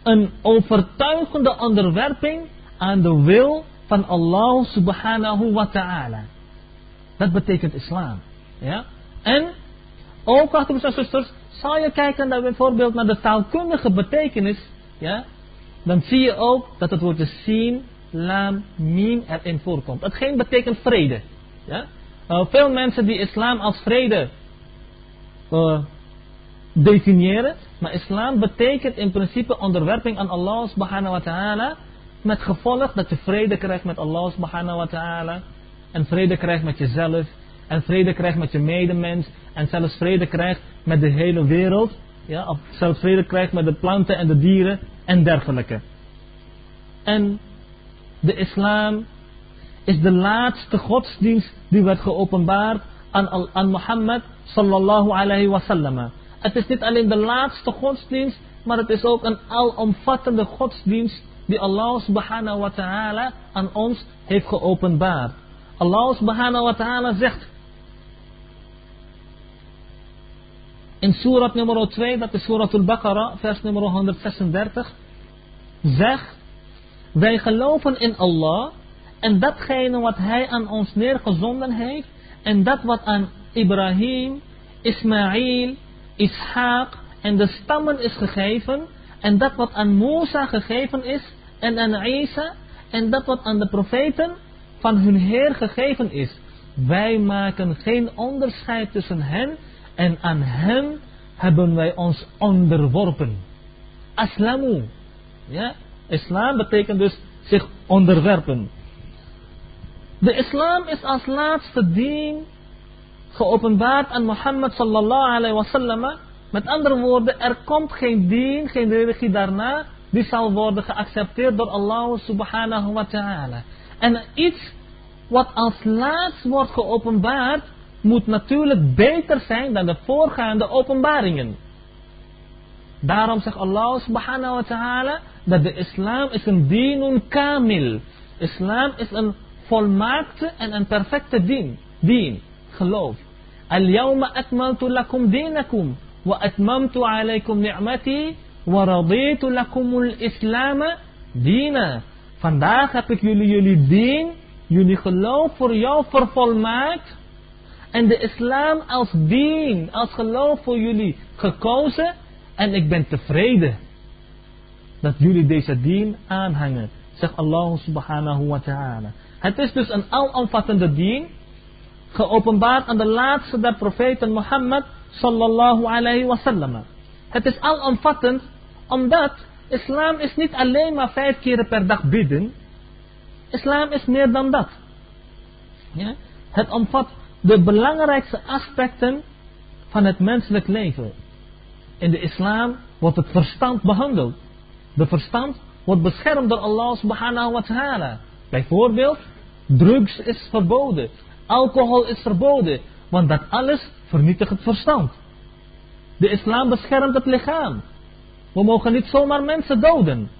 Speaker 1: een overtuigende onderwerping aan de wil van Allah subhanahu wa ta'ala. Dat betekent islam. Ja? En ook, broers en zusters, zal je kijken naar bijvoorbeeld naar de taalkundige betekenis, ja, dan zie je ook dat het woordje sin, lam, mim erin voorkomt. Hetgeen betekent vrede. Ja? Uh, veel mensen die islam als vrede uh, definiëren, maar islam betekent in principe onderwerping aan Allah subhanahu wa ta'ala. Met gevolg dat je vrede krijgt met Allah subhanahu wa ta'ala. En vrede krijgt met jezelf. En vrede krijgt met je medemens. En zelfs vrede krijgt met de hele wereld. Ja, of zelfs vrede krijgt met de planten en de dieren en dergelijke. En de islam is de laatste godsdienst die werd geopenbaard aan, aan Mohammed sallallahu alayhi wa sallam. Het is niet alleen de laatste godsdienst, maar het is ook een alomvattende godsdienst die Allah subhanahu wa ta'ala aan ons heeft geopenbaard. Allah subhanahu wa ta'ala zegt in surat nummer 2, dat is surat al-Baqarah, vers nummer 136, zeg, wij geloven in Allah en datgene wat Hij aan ons neergezonden heeft en dat wat aan Ibrahim, Ismaïl, Ishaq en de stammen is gegeven en dat wat aan Musa gegeven is en aan Isa en dat wat aan de profeten van hun Heer gegeven is. Wij maken geen onderscheid tussen hen en aan hen hebben wij ons onderworpen. Aslamu. Ja, islam betekent dus zich onderwerpen. De islam is als laatste dien geopenbaard aan Mohammed sallallahu alayhi wasallam. Met andere woorden, er komt geen dien, geen religie daarna, die zal worden geaccepteerd door Allah subhanahu wa ta'ala. En iets wat als laatst wordt geopenbaard, moet natuurlijk beter zijn dan de voorgaande openbaringen. Daarom zegt Allah subhanahu wa ta'ala dat de islam is een dinun kamil. Islam is een volmaakte en een perfecte dien. Dien, geloof. Al-yawma akmaltu lakum dinakum wa atmamtu alaykum ni'mati wa raditu lakumul islam dina. Vandaag heb ik jullie jullie dien, jullie geloof voor jou vervolmaakt en de islam als dien, als geloof voor jullie gekozen. En ik ben tevreden dat jullie deze dien aanhangen. Zegt Allah subhanahu wa ta'ala. Het is dus een alomvattende dien. Geopenbaard aan de laatste der profeten Mohammed sallallahu alayhi wa sallam. Het is alomvattend omdat islam is niet alleen maar vijf keren per dag bidden. Islam is meer dan dat. Ja? Het omvat de belangrijkste aspecten van het menselijk leven. In de islam wordt het verstand behandeld. De verstand wordt beschermd door Allah subhanahu wa ta'ala. Bijvoorbeeld, drugs is verboden. Alcohol is verboden. Want dat alles vernietigt het verstand. De islam beschermt het lichaam. We mogen niet zomaar mensen doden.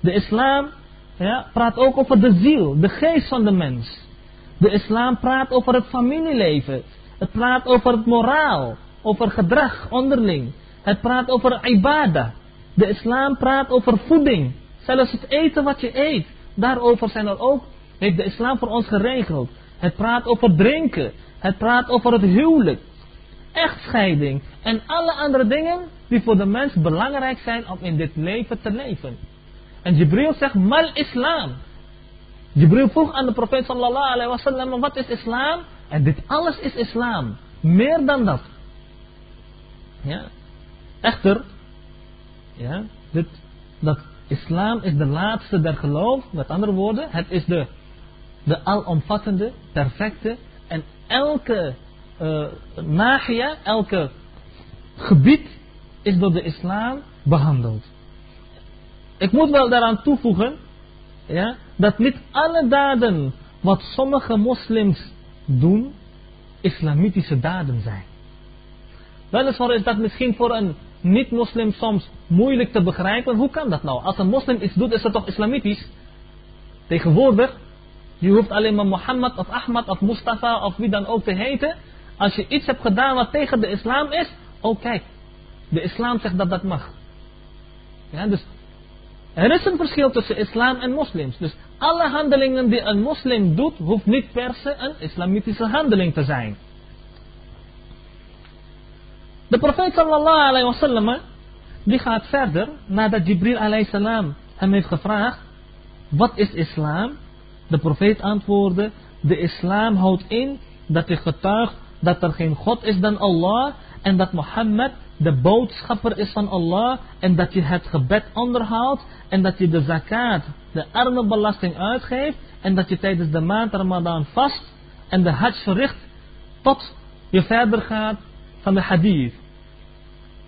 Speaker 1: De islam ja, praat ook over de ziel, de geest van de mens. De islam praat over het familieleven. Het praat over het moraal, over gedrag onderling. Het praat over ibadah. De islam praat over voeding. Zelfs het eten wat je eet. Daarover zijn er ook, heeft de islam voor ons geregeld. Het praat over drinken. Het praat over het huwelijk. Echtscheiding. En alle andere dingen die voor de mens belangrijk zijn om in dit leven te leven. En Jibril zegt, mal islam. Jibril vroeg aan de profeet sallallahu alayhi wa sallam, wat is islam? En dit alles is islam. Meer dan dat. Ja. Echter, ja, dit, dat islam is de laatste der geloof. Met andere woorden, het is de, de alomvattende, perfecte. En elke uh, nagia, elke gebied is door de islam behandeld. Ik moet wel daaraan toevoegen ja, dat niet alle daden wat sommige moslims doen, islamitische daden zijn. Weliswaar is dat misschien voor een niet-moslim soms moeilijk te begrijpen. Hoe kan dat nou? Als een moslim iets doet, is het toch islamitisch? Tegenwoordig, je hoeft alleen maar Mohammed of Ahmad of Mustafa of wie dan ook te heten. Als je iets hebt gedaan wat tegen de islam is, oh kijk, de islam zegt dat dat mag. Ja, dus er is een verschil tussen islam en moslims. Dus alle handelingen die een moslim doet, hoeft niet per se een islamitische handeling te zijn. De profeet sallallahu alayhi wasallam, die gaat verder, nadat Jibril alayhi salam hem heeft gevraagd, wat is islam? De profeet antwoordde, de islam houdt in dat je getuigt dat er geen God is dan Allah en dat Mohammed de boodschapper is van Allah en dat je het gebed onderhoudt en dat je de zakat, de armenbelasting uitgeeft en dat je tijdens de maand Ramadan vast en de hajj verricht tot je verder gaat van de hadith.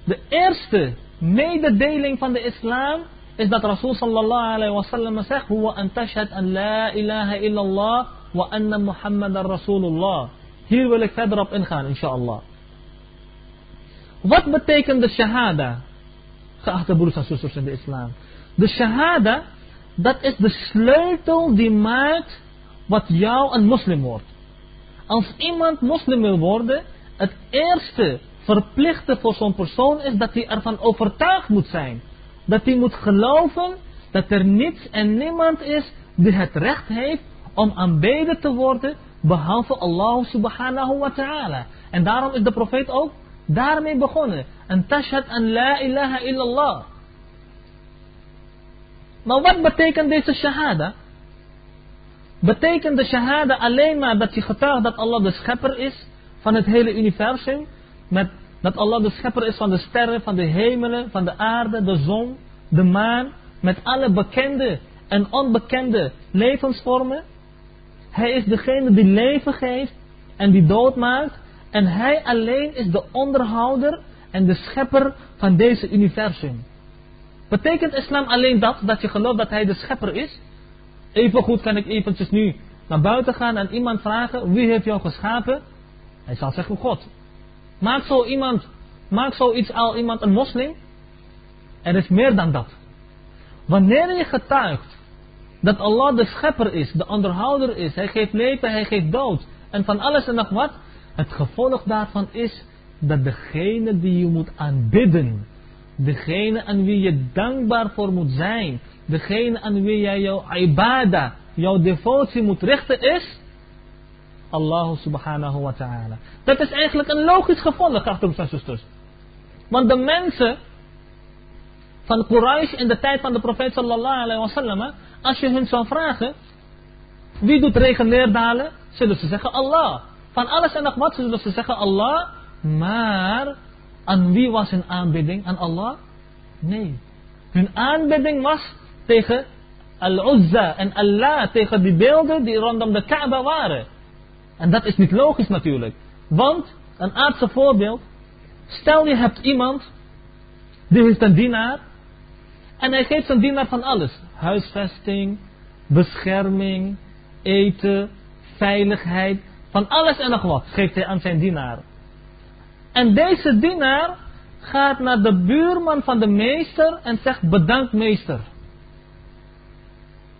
Speaker 1: De eerste mededeling van de islam is dat Rasul sallallahu alayhi wa sallam zegt Huwa an tashhad an la ilaha illallah wa anna muhammadan rasulullah. Hier wil ik verder op ingaan inshallah. Wat betekent de shahada? geachte broers en zusters in de islam. De shahada, dat is de sleutel die maakt wat jou een moslim wordt. Als iemand moslim wil worden, het eerste verplichte voor zo'n persoon is dat hij ervan overtuigd moet zijn. Dat hij moet geloven dat er niets en niemand is die het recht heeft om aanbeden te worden behalve Allah subhanahu wa ta'ala. En daarom is de profeet ook daarmee begonnen. En tashhad an la ilaha illallah. Maar wat betekent deze shahada? Betekent de shahada alleen maar dat je getuigt dat Allah de schepper is van het hele universum? Met, dat Allah de schepper is van de sterren, van de hemelen, van de aarde, de zon, de maan. Met alle bekende en onbekende levensvormen? Hij is degene die leven geeft en die dood maakt. En hij alleen is de onderhouder en de schepper van deze universum. Betekent islam alleen dat, dat je gelooft dat hij de schepper is? Even goed kan ik eventjes nu naar buiten gaan en iemand vragen, wie heeft jou geschapen? Hij zal zeggen, God. Maakt zo iemand, maakt zoiets al iemand een moslim? Er is meer dan dat. Wanneer je getuigt dat Allah de schepper is, de onderhouder is, hij geeft leven, hij geeft dood en van alles en nog wat, het gevolg daarvan is dat degene die je moet aanbidden, degene aan wie je dankbaar voor moet zijn, degene aan wie jij jouw ibadah, jouw devotie moet richten is Allah subhanahu wa ta'ala. Dat is eigenlijk een logisch gevolg, achter en zusters. Want de mensen van Quraysh in de tijd van de profeet sallallahu alayhi wa sallam, als je hun zou vragen, wie doet regen neerdalen? Zullen ze zeggen Allah. Van alles en nog wat zullen ze zeggen Allah. Maar aan wie was hun aanbidding? Aan Allah? Nee. Hun aanbidding was tegen Al-Uzza en Allah, tegen die beelden die rondom de Kaaba waren. En dat is niet logisch natuurlijk. Want, een aardse voorbeeld, stel je hebt iemand, die is een dienaar, en hij geeft zijn dienaar van alles. Huisvesting, bescherming, eten, veiligheid, van alles en nog wat geeft hij aan zijn dienaar. En deze dienaar gaat naar de buurman van de meester en zegt bedankt meester.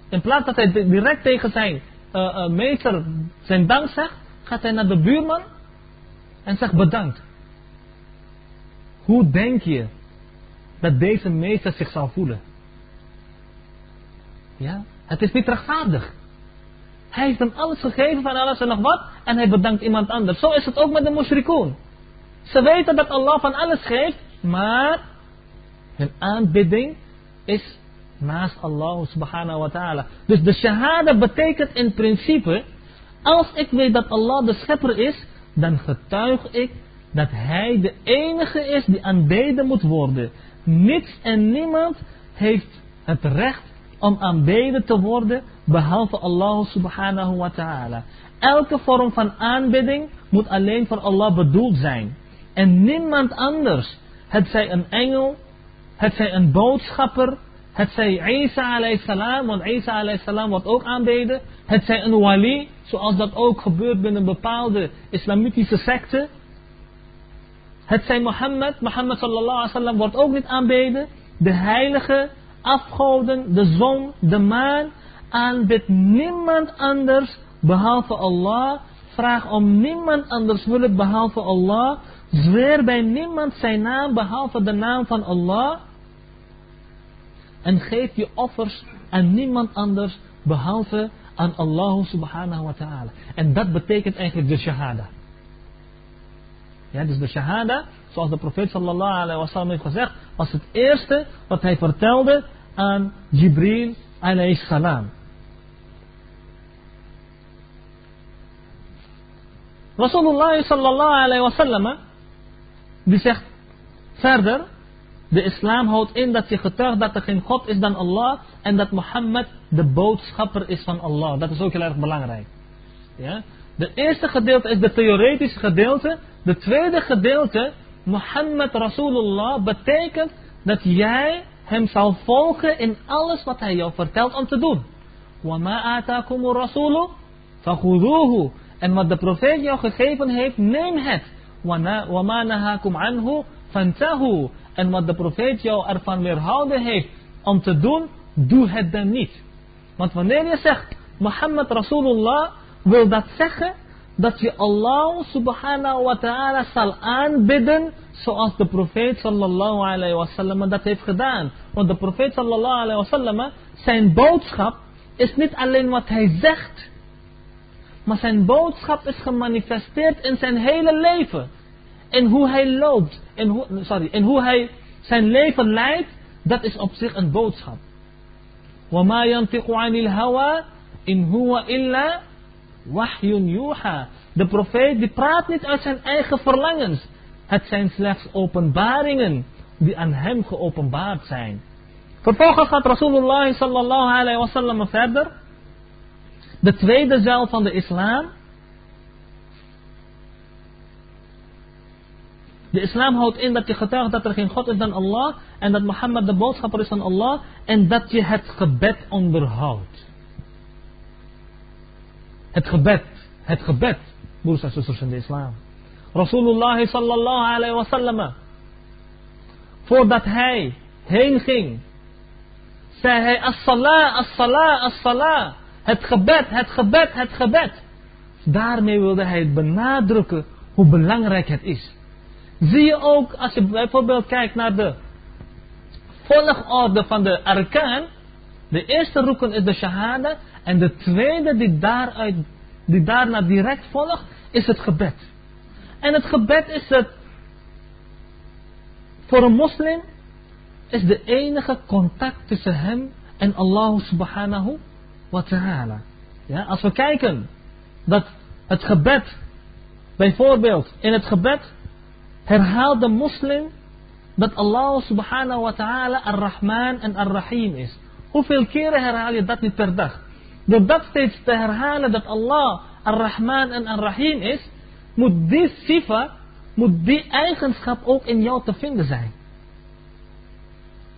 Speaker 1: In plaats dat hij direct tegen zijn uh, meester zijn dank zegt, gaat hij naar de buurman en zegt bedankt. Hoe denk je dat deze meester zich zal voelen? Ja, het is niet rechtvaardig. Hij heeft hem alles gegeven van alles en nog wat en hij bedankt iemand anders. Zo is het ook met de mushrikoon. Ze weten dat Allah van alles geeft, maar hun aanbidding is naast Allah subhanahu wa ta'ala. Dus de shahada betekent in principe, als ik weet dat Allah de schepper is, dan getuig ik dat Hij de enige is die aanbeden moet worden. Niets en niemand heeft het recht om aanbeden te worden behalve Allah subhanahu wa ta'ala. Elke vorm van aanbidding moet alleen voor Allah bedoeld zijn. En niemand anders, het zij een engel, het zij een boodschapper, het zij Isa alayhi salam, want Isa alayhi salam wordt ook aanbeden. Het zij een wali, zoals dat ook gebeurt binnen bepaalde islamitische secten. Het zij Mohammed, Mohammed sallallahu alaihi wasallam wordt ook niet aanbeden. De heilige, afgoden, de zon, de maan, aanbidt niemand anders behalve Allah. Vraag om niemand anders hulp behalve Allah. Zweer bij niemand zijn naam behalve de naam van Allah. En geef je offers aan niemand anders behalve aan Allah subhanahu wa ta'ala. En dat betekent eigenlijk de shahada. Ja, dus de shahada, zoals de profeet sallallahu alayhi wa sallam heeft gezegd, was het eerste wat hij vertelde aan Jibril alayhi salam. Rasulullah sallallahu alayhi wa sallam, die zegt verder, de islam houdt in dat je getuigt dat er geen God is dan Allah en dat Mohammed de boodschapper is van Allah. Dat is ook heel erg belangrijk. Ja? De eerste gedeelte is de theoretische gedeelte. De tweede gedeelte, Mohammed Rasulullah, betekent dat jij hem zal volgen in alles wat hij jou vertelt om te doen. وَمَا آتَاكُمُ الرَّسُولُ فَخُذُوهُ En wat de profeet jou gegeven heeft, neem het. وَمَا نَهَاكُمْ عَنْهُ fantahu. en wat de profeet jou ervan weerhouden heeft om te doen, doe het dan niet. Want wanneer je zegt, Mohammed Rasulullah, wil dat zeggen dat je Allah subhanahu wa ta'ala zal aanbidden zoals de profeet sallallahu alayhi wasallam dat heeft gedaan. Want de profeet sallallahu alayhi wasallam, zijn boodschap is niet alleen wat hij zegt, maar zijn boodschap is gemanifesteerd in zijn hele leven. In hoe hij loopt, in hoe, sorry, in hoe hij zijn leven leidt, dat is op zich een boodschap. وَمَا يَنْتِقُ عَنِ الْهَوَى إِنْ هُوَ إِلَّا وَحْيٌ يُوحَى De profeet die praat niet uit zijn eigen verlangens. Het zijn slechts openbaringen die aan hem geopenbaard zijn. Vervolgens gaat Rasulullah sallallahu alayhi wa sallam verder. De tweede zeil van de islam. De islam houdt in dat je getuigt dat er geen God is dan Allah. En dat Mohammed de boodschapper is van Allah. En dat je het gebed onderhoudt. Het gebed. Het gebed. Broers en zusters in de islam. Rasulullah sallallahu alayhi wa sallam. Voordat hij heen ging. Zei hij as-salah, as-salah, as-salah. Het gebed, het gebed, het gebed. Daarmee wilde hij benadrukken hoe belangrijk het is. Zie je ook, als je bijvoorbeeld kijkt naar de volgorde van de arkaan. De eerste roeken is de shahada. En de tweede die, daaruit, die daarna direct volgt, is het gebed. En het gebed is het, voor een moslim, is de enige contact tussen hem en Allah subhanahu wa ta'ala. Ja, als we kijken dat het gebed, bijvoorbeeld in het gebed, herhaalt de moslim dat Allah subhanahu wa ta'ala ar-Rahman en ar-Rahim is. Hoeveel keren herhaal je dat niet per dag? Door dat steeds te herhalen dat Allah ar-Rahman en ar-Rahim is, moet die sifa, moet die eigenschap ook in jou te vinden zijn.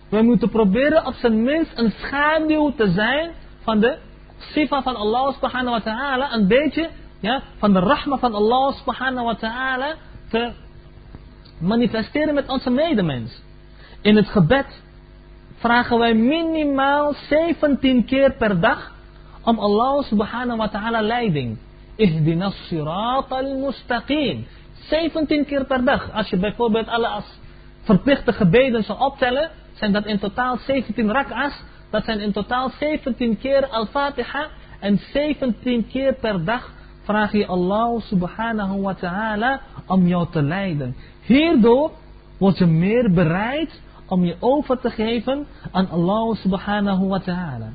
Speaker 1: We moeten proberen op zijn minst een schaduw te zijn van de sifa van Allah subhanahu wa ta'ala, een beetje ja, van de rahma van Allah subhanahu wa ta'ala te manifesteren met onze medemens. In het gebed vragen wij minimaal 17 keer per dag om Allah subhanahu wa ta'ala leiding. Ihdinas sirat al-mustaqim. 17 keer per dag. Als je bijvoorbeeld alle verplichte gebeden zou optellen, zijn dat in totaal 17 rak'as. Dat zijn in totaal 17 keer al-Fatiha. En 17 keer per dag vraag je Allah subhanahu wa ta'ala om jou te leiden. Hierdoor word je meer bereid om je over te geven aan Allah subhanahu wa ta'ala.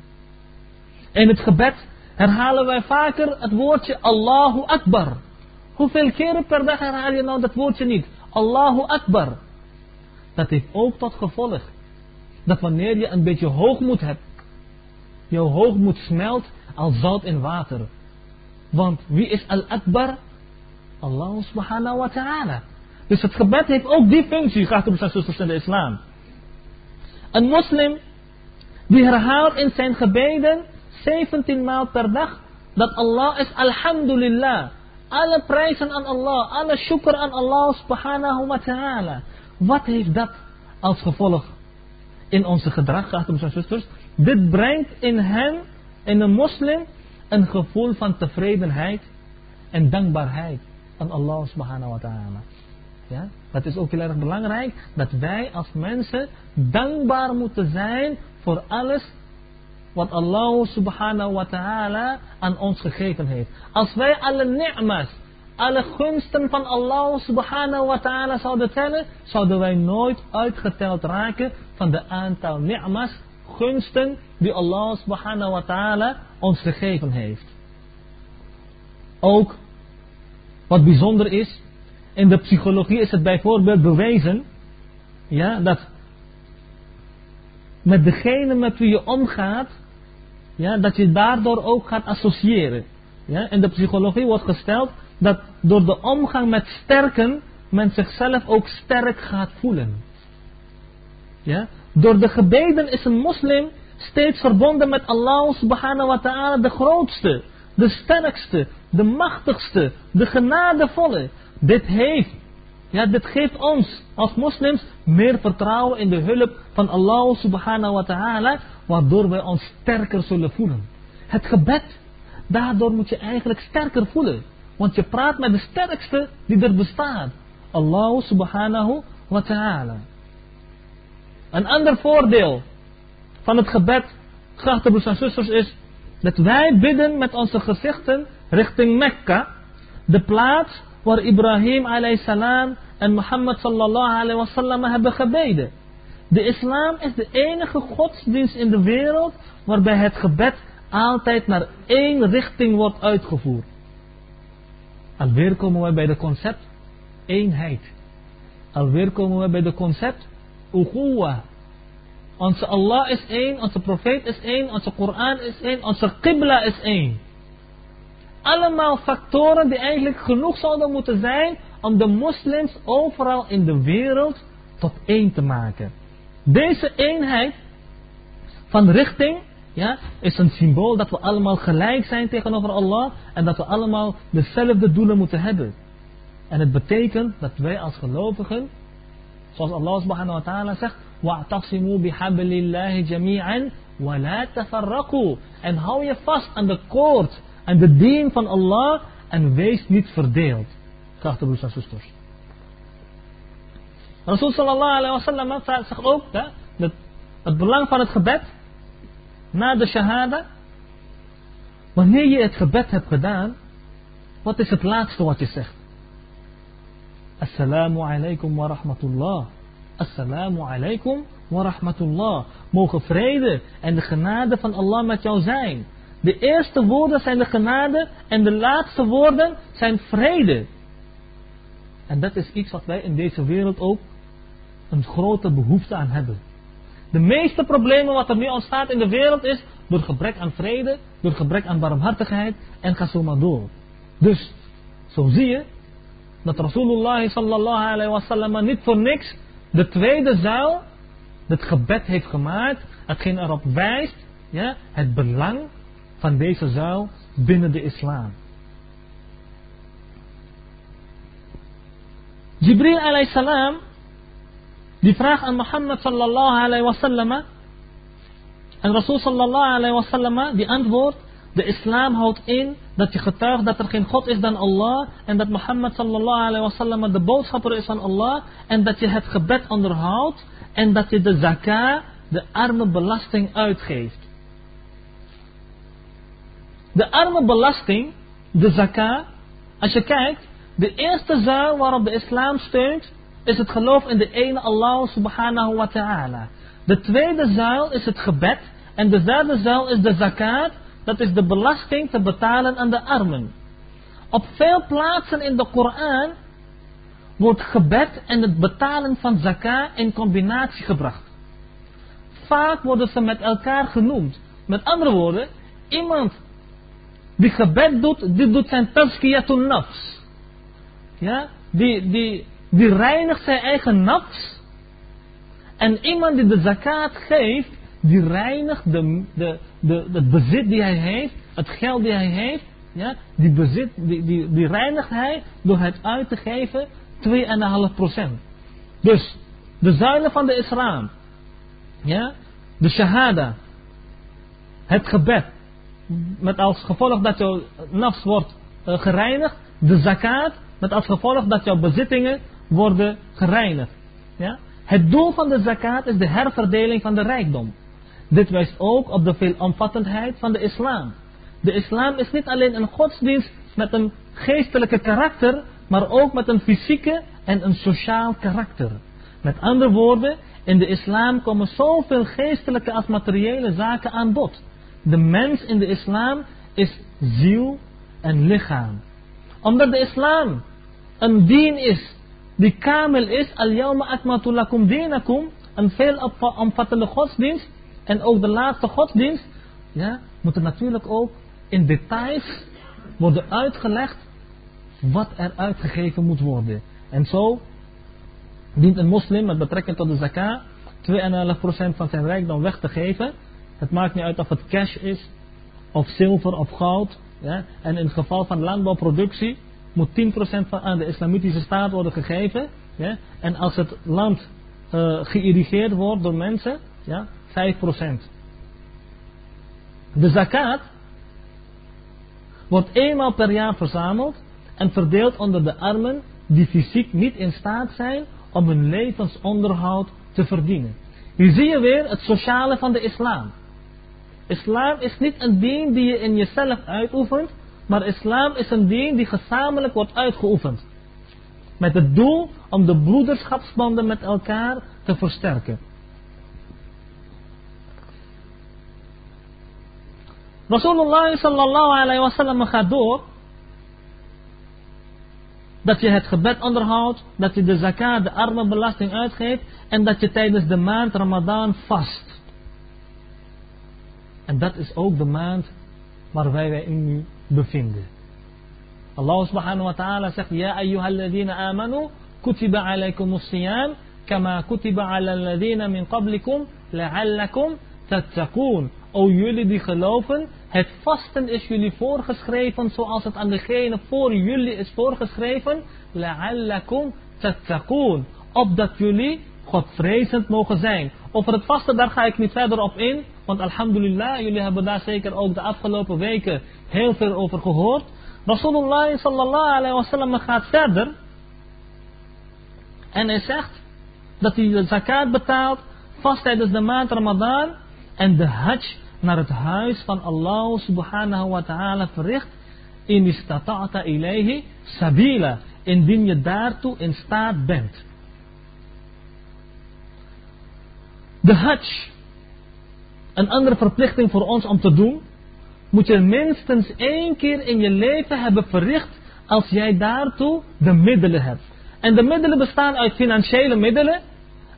Speaker 1: In het gebed herhalen wij vaker het woordje Allahu Akbar. Hoeveel keren per dag herhaal je nou dat woordje niet? Allahu Akbar. Dat heeft ook tot gevolg dat wanneer je een beetje hoogmoed hebt, jouw hoogmoed smelt als zout in water. Want wie is Al-Akbar? Allah subhanahu wa ta'ala. Dus het gebed heeft ook die functie, gaat om zijn zusters in de islam. Een moslim die herhaalt in zijn gebeden 17 maal per dag dat Allah is Alhamdulillah. Alle prijzen aan Allah, alle shukr aan Allah subhanahu wa ta'ala. Wat heeft dat als gevolg in onze gedrag, gaat om zijn zusters? Dit brengt in hem, in een moslim, een gevoel van tevredenheid en dankbaarheid aan Allah subhanahu wa ta'ala. Ja? Dat is ook heel erg belangrijk, dat wij als mensen dankbaar moeten zijn voor alles wat Allah subhanahu wa ta'ala aan ons gegeven heeft. Als wij alle ni'mas, alle gunsten van Allah subhanahu wa ta'ala zouden tellen, zouden wij nooit uitgeteld raken van de aantal ni'mas, gunsten die Allah subhanahu wa ta'ala ons gegeven heeft. Ook wat bijzonder is, in de psychologie is het bijvoorbeeld bewezen ja, dat met degene met wie je omgaat, ja, dat je daardoor ook gaat associëren. Ja, in de psychologie wordt gesteld dat door de omgang met sterken men zichzelf ook sterk gaat voelen. Ja? Door de gebeden is een moslim steeds verbonden met Allah subhanahu wa ta'ala de grootste, de sterkste, de machtigste, de genadevolle. Dit heeft Ja, dit geeft ons als moslims meer vertrouwen in de hulp van Allah subhanahu wa ta'ala, waardoor wij ons sterker zullen voelen. Het gebed, daardoor moet je eigenlijk sterker voelen. Want je praat met de sterkste die er bestaat. Allah subhanahu wa ta'ala. Een ander voordeel van het gebed, geachte broers en zusters, is dat wij bidden met onze gezichten richting Mekka, de plaats waar Ibrahim salam en Mohammed sallallahu hebben gebeden. De islam is de enige godsdienst in de wereld waarbij het gebed altijd naar één richting wordt uitgevoerd. Alweer komen we bij de concept eenheid. Alweer komen we bij de concept uhuwa. Onze Allah is één, onze profeet is één, onze Koran is één, onze Qibla is één Allemaal factoren die eigenlijk genoeg zouden moeten zijn om de moslims overal in de wereld tot één te maken. Deze eenheid van richting ja, is een symbool dat we allemaal gelijk zijn tegenover Allah en dat we allemaal dezelfde doelen moeten hebben. En het betekent dat wij als gelovigen, zoals Allah subhanahu wa ta'ala zegt, وَاعْتَصِمُوا بِحَبْلِ اللَّهِ جَمِيعًا وَلَا تَفَرَّقُوا En hou je vast aan de koord, aan de dien van Allah en wees niet verdeeld. Geachte broers en zusters. Rasul sallallahu alayhi wa sallam zegt ook dat het belang van het gebed na de shahada. Wanneer je het gebed hebt gedaan, wat is het laatste wat je zegt? Assalamu alaikum wa rahmatullah. Assalamu alaikum wa rahmatullah. Mogen vrede en de genade van Allah met jou zijn. De eerste woorden zijn de genade en de laatste woorden zijn vrede. En dat is iets wat wij in deze wereld ook een grote behoefte aan hebben. De meeste problemen wat er nu ontstaat in de wereld is door gebrek aan vrede, door gebrek aan barmhartigheid en ga zo maar door. Dus, zo zie je dat Rasulullah sallallahu sallam niet voor niks de tweede zuil, het gebed heeft gemaakt, hetgeen erop wijst ja, het belang van deze zuil binnen de islam. Jibril alayhi salam die vraag aan Mohammed sallallahu alayhi wa sallam. En Rasul sallallahu alayhi wa sallam die antwoordt. De islam houdt in dat je getuigt dat er geen God is dan Allah. En dat Mohammed sallallahu alayhi wa sallam de boodschapper is van Allah. En dat je het gebed onderhoudt. En dat je de zakah, de arme belasting uitgeeft. De arme belasting, de zakah. Als je kijkt, de eerste zuil waarop de islam steunt, is het geloof in de ene Allah subhanahu wa ta'ala. De tweede zuil is het gebed. En de derde zuil is de zakat. Dat is de belasting te betalen aan de armen. Op veel plaatsen in de Koran wordt gebed en het betalen van zakat in combinatie gebracht. Vaak worden ze met elkaar genoemd. Met andere woorden, iemand die gebed doet, die doet zijn tazkiyatun nafs. Ja, die, die, die reinigt zijn eigen nafs. En iemand die de zakat geeft, die reinigt de, de, de, het bezit die hij heeft, het geld die hij heeft, ja, die, bezit, die, die, die reinigt hij door het uit te geven 2,5%. Dus, de zuilen van de islam, ja, de shahada, het gebed, met als gevolg dat jouw nafs wordt uh, gereinigd, de zakat, met als gevolg dat jouw bezittingen worden gereinigd. Ja? Het doel van de zakat is de herverdeling van de rijkdom. Dit wijst ook op de veelomvattendheid van de islam. De islam is niet alleen een godsdienst met een geestelijke karakter, maar ook met een fysieke en een sociaal karakter. Met andere woorden, in de islam komen zoveel geestelijke als materiële zaken aan bod. De mens in de islam is ziel en lichaam. Omdat de islam een dien is die kamel is, al yawma akmatu lakum dinakum, een veel omvattende godsdienst, en ook de laatste godsdienst, ja, moet er natuurlijk ook in details worden uitgelegd wat er uitgegeven moet worden. En zo dient een moslim met betrekking tot de zakah 2,5% van zijn rijkdom weg te geven. Het maakt niet uit of het cash is, of zilver of goud. Ja? En in het geval van landbouwproductie moet 10% van aan de islamitische staat worden gegeven. Ja? En als het land uh, geïrrigeerd wordt door mensen, ja, 5%. De zakat wordt eenmaal per jaar verzameld en verdeeld onder de armen die fysiek niet in staat zijn om hun levensonderhoud te verdienen. Hier zie je weer het sociale van de islam. Islam is niet een dien die je in jezelf uitoefent, maar islam is een dien die gezamenlijk wordt uitgeoefend. Met het doel om de broederschapsbanden met elkaar te versterken. Rasulullah sallallahu alayhi wa sallam gaat door dat je het gebed onderhoudt, dat je de zakat, de armenbelasting uitgeeft en dat je tijdens de maand Ramadan vast. En dat is ook de maand waar wij wij in nu bevinden. Allah subhanahu wa ta'ala zegt, Ja ayyuhalladhina amanu, kutiba alaykum siyam, kama kutiba ala alladhina min qablikum, la'allakum tattaqoon. O jullie die geloven, het vasten is jullie voorgeschreven zoals het aan degene voor jullie is voorgeschreven. La'allakum tattaqoon. Opdat jullie Godvrezend mogen zijn. Over het vasten, daar ga ik niet verder op in. Want alhamdulillah, jullie hebben daar zeker ook de afgelopen weken heel veel over gehoord. Rasulullah sallallahu alayhi wa sallam gaat verder. En hij zegt dat hij de zakat betaalt vast tijdens de maand Ramadan. En de hajj naar het huis van Allah subhanahu wa ta'ala verricht. In istata'ata ilayhi sabila. Indien je daartoe in staat bent. De hajj. Een andere verplichting voor ons om te doen. Moet je minstens één keer in je leven hebben verricht. Als jij daartoe de middelen hebt. En de middelen bestaan uit financiële middelen.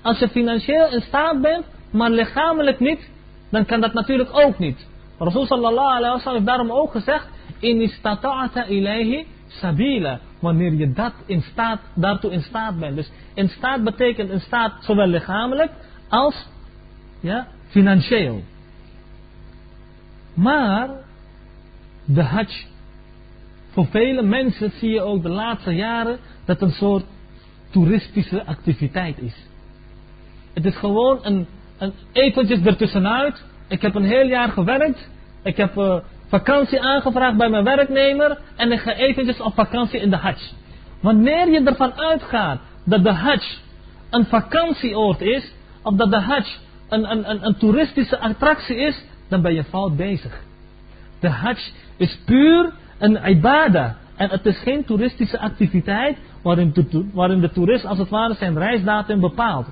Speaker 1: Als je financieel in staat bent, maar lichamelijk niet, dan kan dat natuurlijk ook niet. Rasul sallallahu alaihi wasallam heeft daarom ook gezegd, in istata'ata ilayhi sabila. Wanneer je dat in staat, daartoe in staat bent. Dus in staat betekent in staat zowel lichamelijk als ja, financieel. Maar de hajj, voor vele mensen zie je ook de laatste jaren dat een soort toeristische activiteit is. Het is gewoon een, een eventjes ertussenuit. Ik heb een heel jaar gewerkt. Ik heb uh, vakantie aangevraagd bij mijn werknemer. En ik ga eventjes op vakantie in de hajj. Wanneer je ervan uitgaat dat de hajj een vakantieoord is. Of dat de hajj een, een, een, een toeristische attractie is. Dan ben je fout bezig. De hajj is puur een ibada. En het is geen toeristische activiteit waarin de, waarin de toerist als het ware zijn reisdatum bepaalt.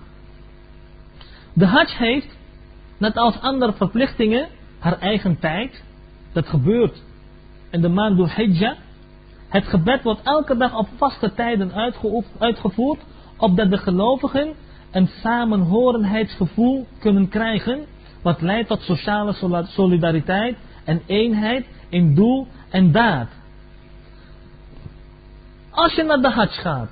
Speaker 1: De hajj heeft, net als andere verplichtingen, haar eigen tijd. Dat gebeurt in de maand door Hijjah. Het gebed wordt elke dag op vaste tijden uitgevoerd, opdat de gelovigen een samenhorenheidsgevoel kunnen krijgen, wat leidt tot sociale solidariteit en eenheid in doel en daad. Als je naar de Hajj gaat,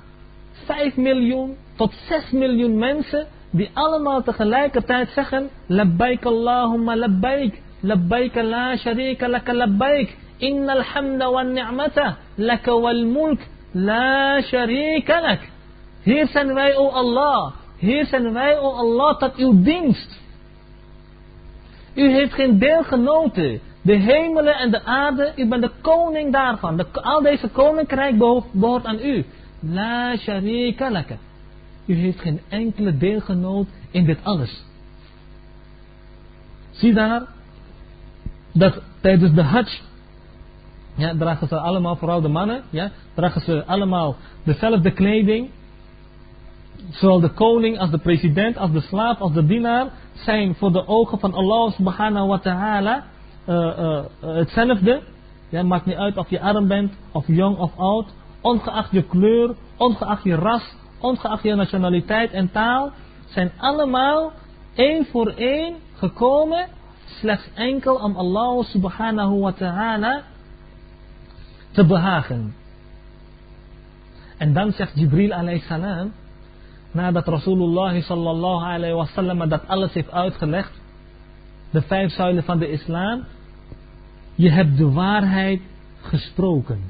Speaker 1: 5 miljoen tot 6 miljoen mensen die allemaal tegelijkertijd zeggen, labbaik Allahumma labbaik, labbaik la sharika laka labbaik, innal hamda wa ni'mata laka wal mulk la sharika lak. Hier zijn wij, o Allah, hier zijn wij, o Allah, tot uw dienst. U heeft geen deelgenoten. De hemelen en de aarde, u bent de koning daarvan. Al deze koninkrijk behoort, aan u. La sharika laka. U heeft geen enkele deelgenoot in dit alles. Zie daar dat tijdens de Hajj ja, dragen ze allemaal, vooral de mannen, ja, dragen ze allemaal dezelfde kleding. Zowel de koning als de president, als de slaaf, als de dienaar zijn voor de ogen van Allah subhanahu wa ta'ala uh, uh, hetzelfde. Ja, maakt niet uit of je arm bent, of jong of oud. Ongeacht je kleur, ongeacht je ras, ongeacht je nationaliteit en taal. Zijn allemaal één voor één gekomen. Slechts enkel om Allah subhanahu wa ta'ala te behagen. En dan zegt Jibril alayhi salam nadat Rasulullah sallallahu alayhi wa sallam dat alles heeft uitgelegd, de vijf zuilen van de islam, je hebt de waarheid gesproken.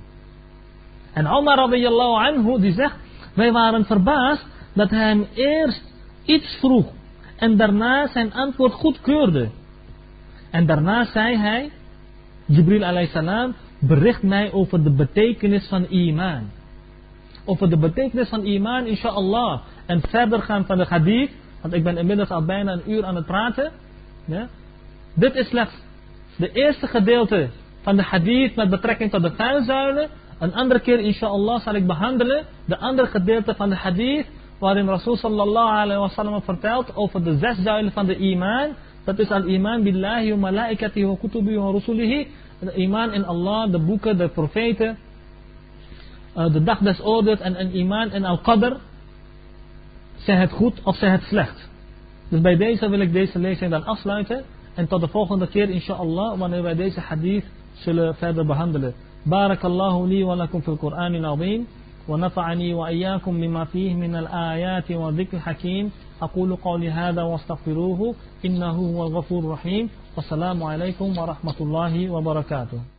Speaker 1: En Omar radiyallahu anhu die zegt, wij waren verbaasd dat hij hem eerst iets vroeg en daarna zijn antwoord goedkeurde. En daarna zei hij, Jibril alayhi salam, bericht mij over de betekenis van iman. Over de betekenis van iman, inshallah. En verder gaan van de hadith, want ik ben inmiddels al bijna een uur aan het praten. Ja. Dit is slechts de eerste gedeelte van de hadith met betrekking tot de vijf zuilen. Een andere keer, inshallah, zal ik behandelen de andere gedeelte van de hadith waarin Rasul sallallahu alayhi wa sallam vertelt over de zes zuilen van de iman. Dat is al-iman billahi wa malaikatihi wa kutubihi wa rusulihi. De iman in Allah, de boeken, de profeten, eh, de dag des oordeels en een iman in al-qadr Zij het goed of zij het slecht. Dus bij deze wil ik deze lezing dan afsluiten. En tot de volgende keer inshallah wanneer wij deze hadith zullen verder behandelen. Barakallahu li wa lakum fil Qur'an al-azim. ونفعني وإياكم بما فيه من الآيات والذكر الحكيم أقول قولي هذا واستغفروه إنه هو الغفور الرحيم والسلام عليكم ورحمة الله وبركاته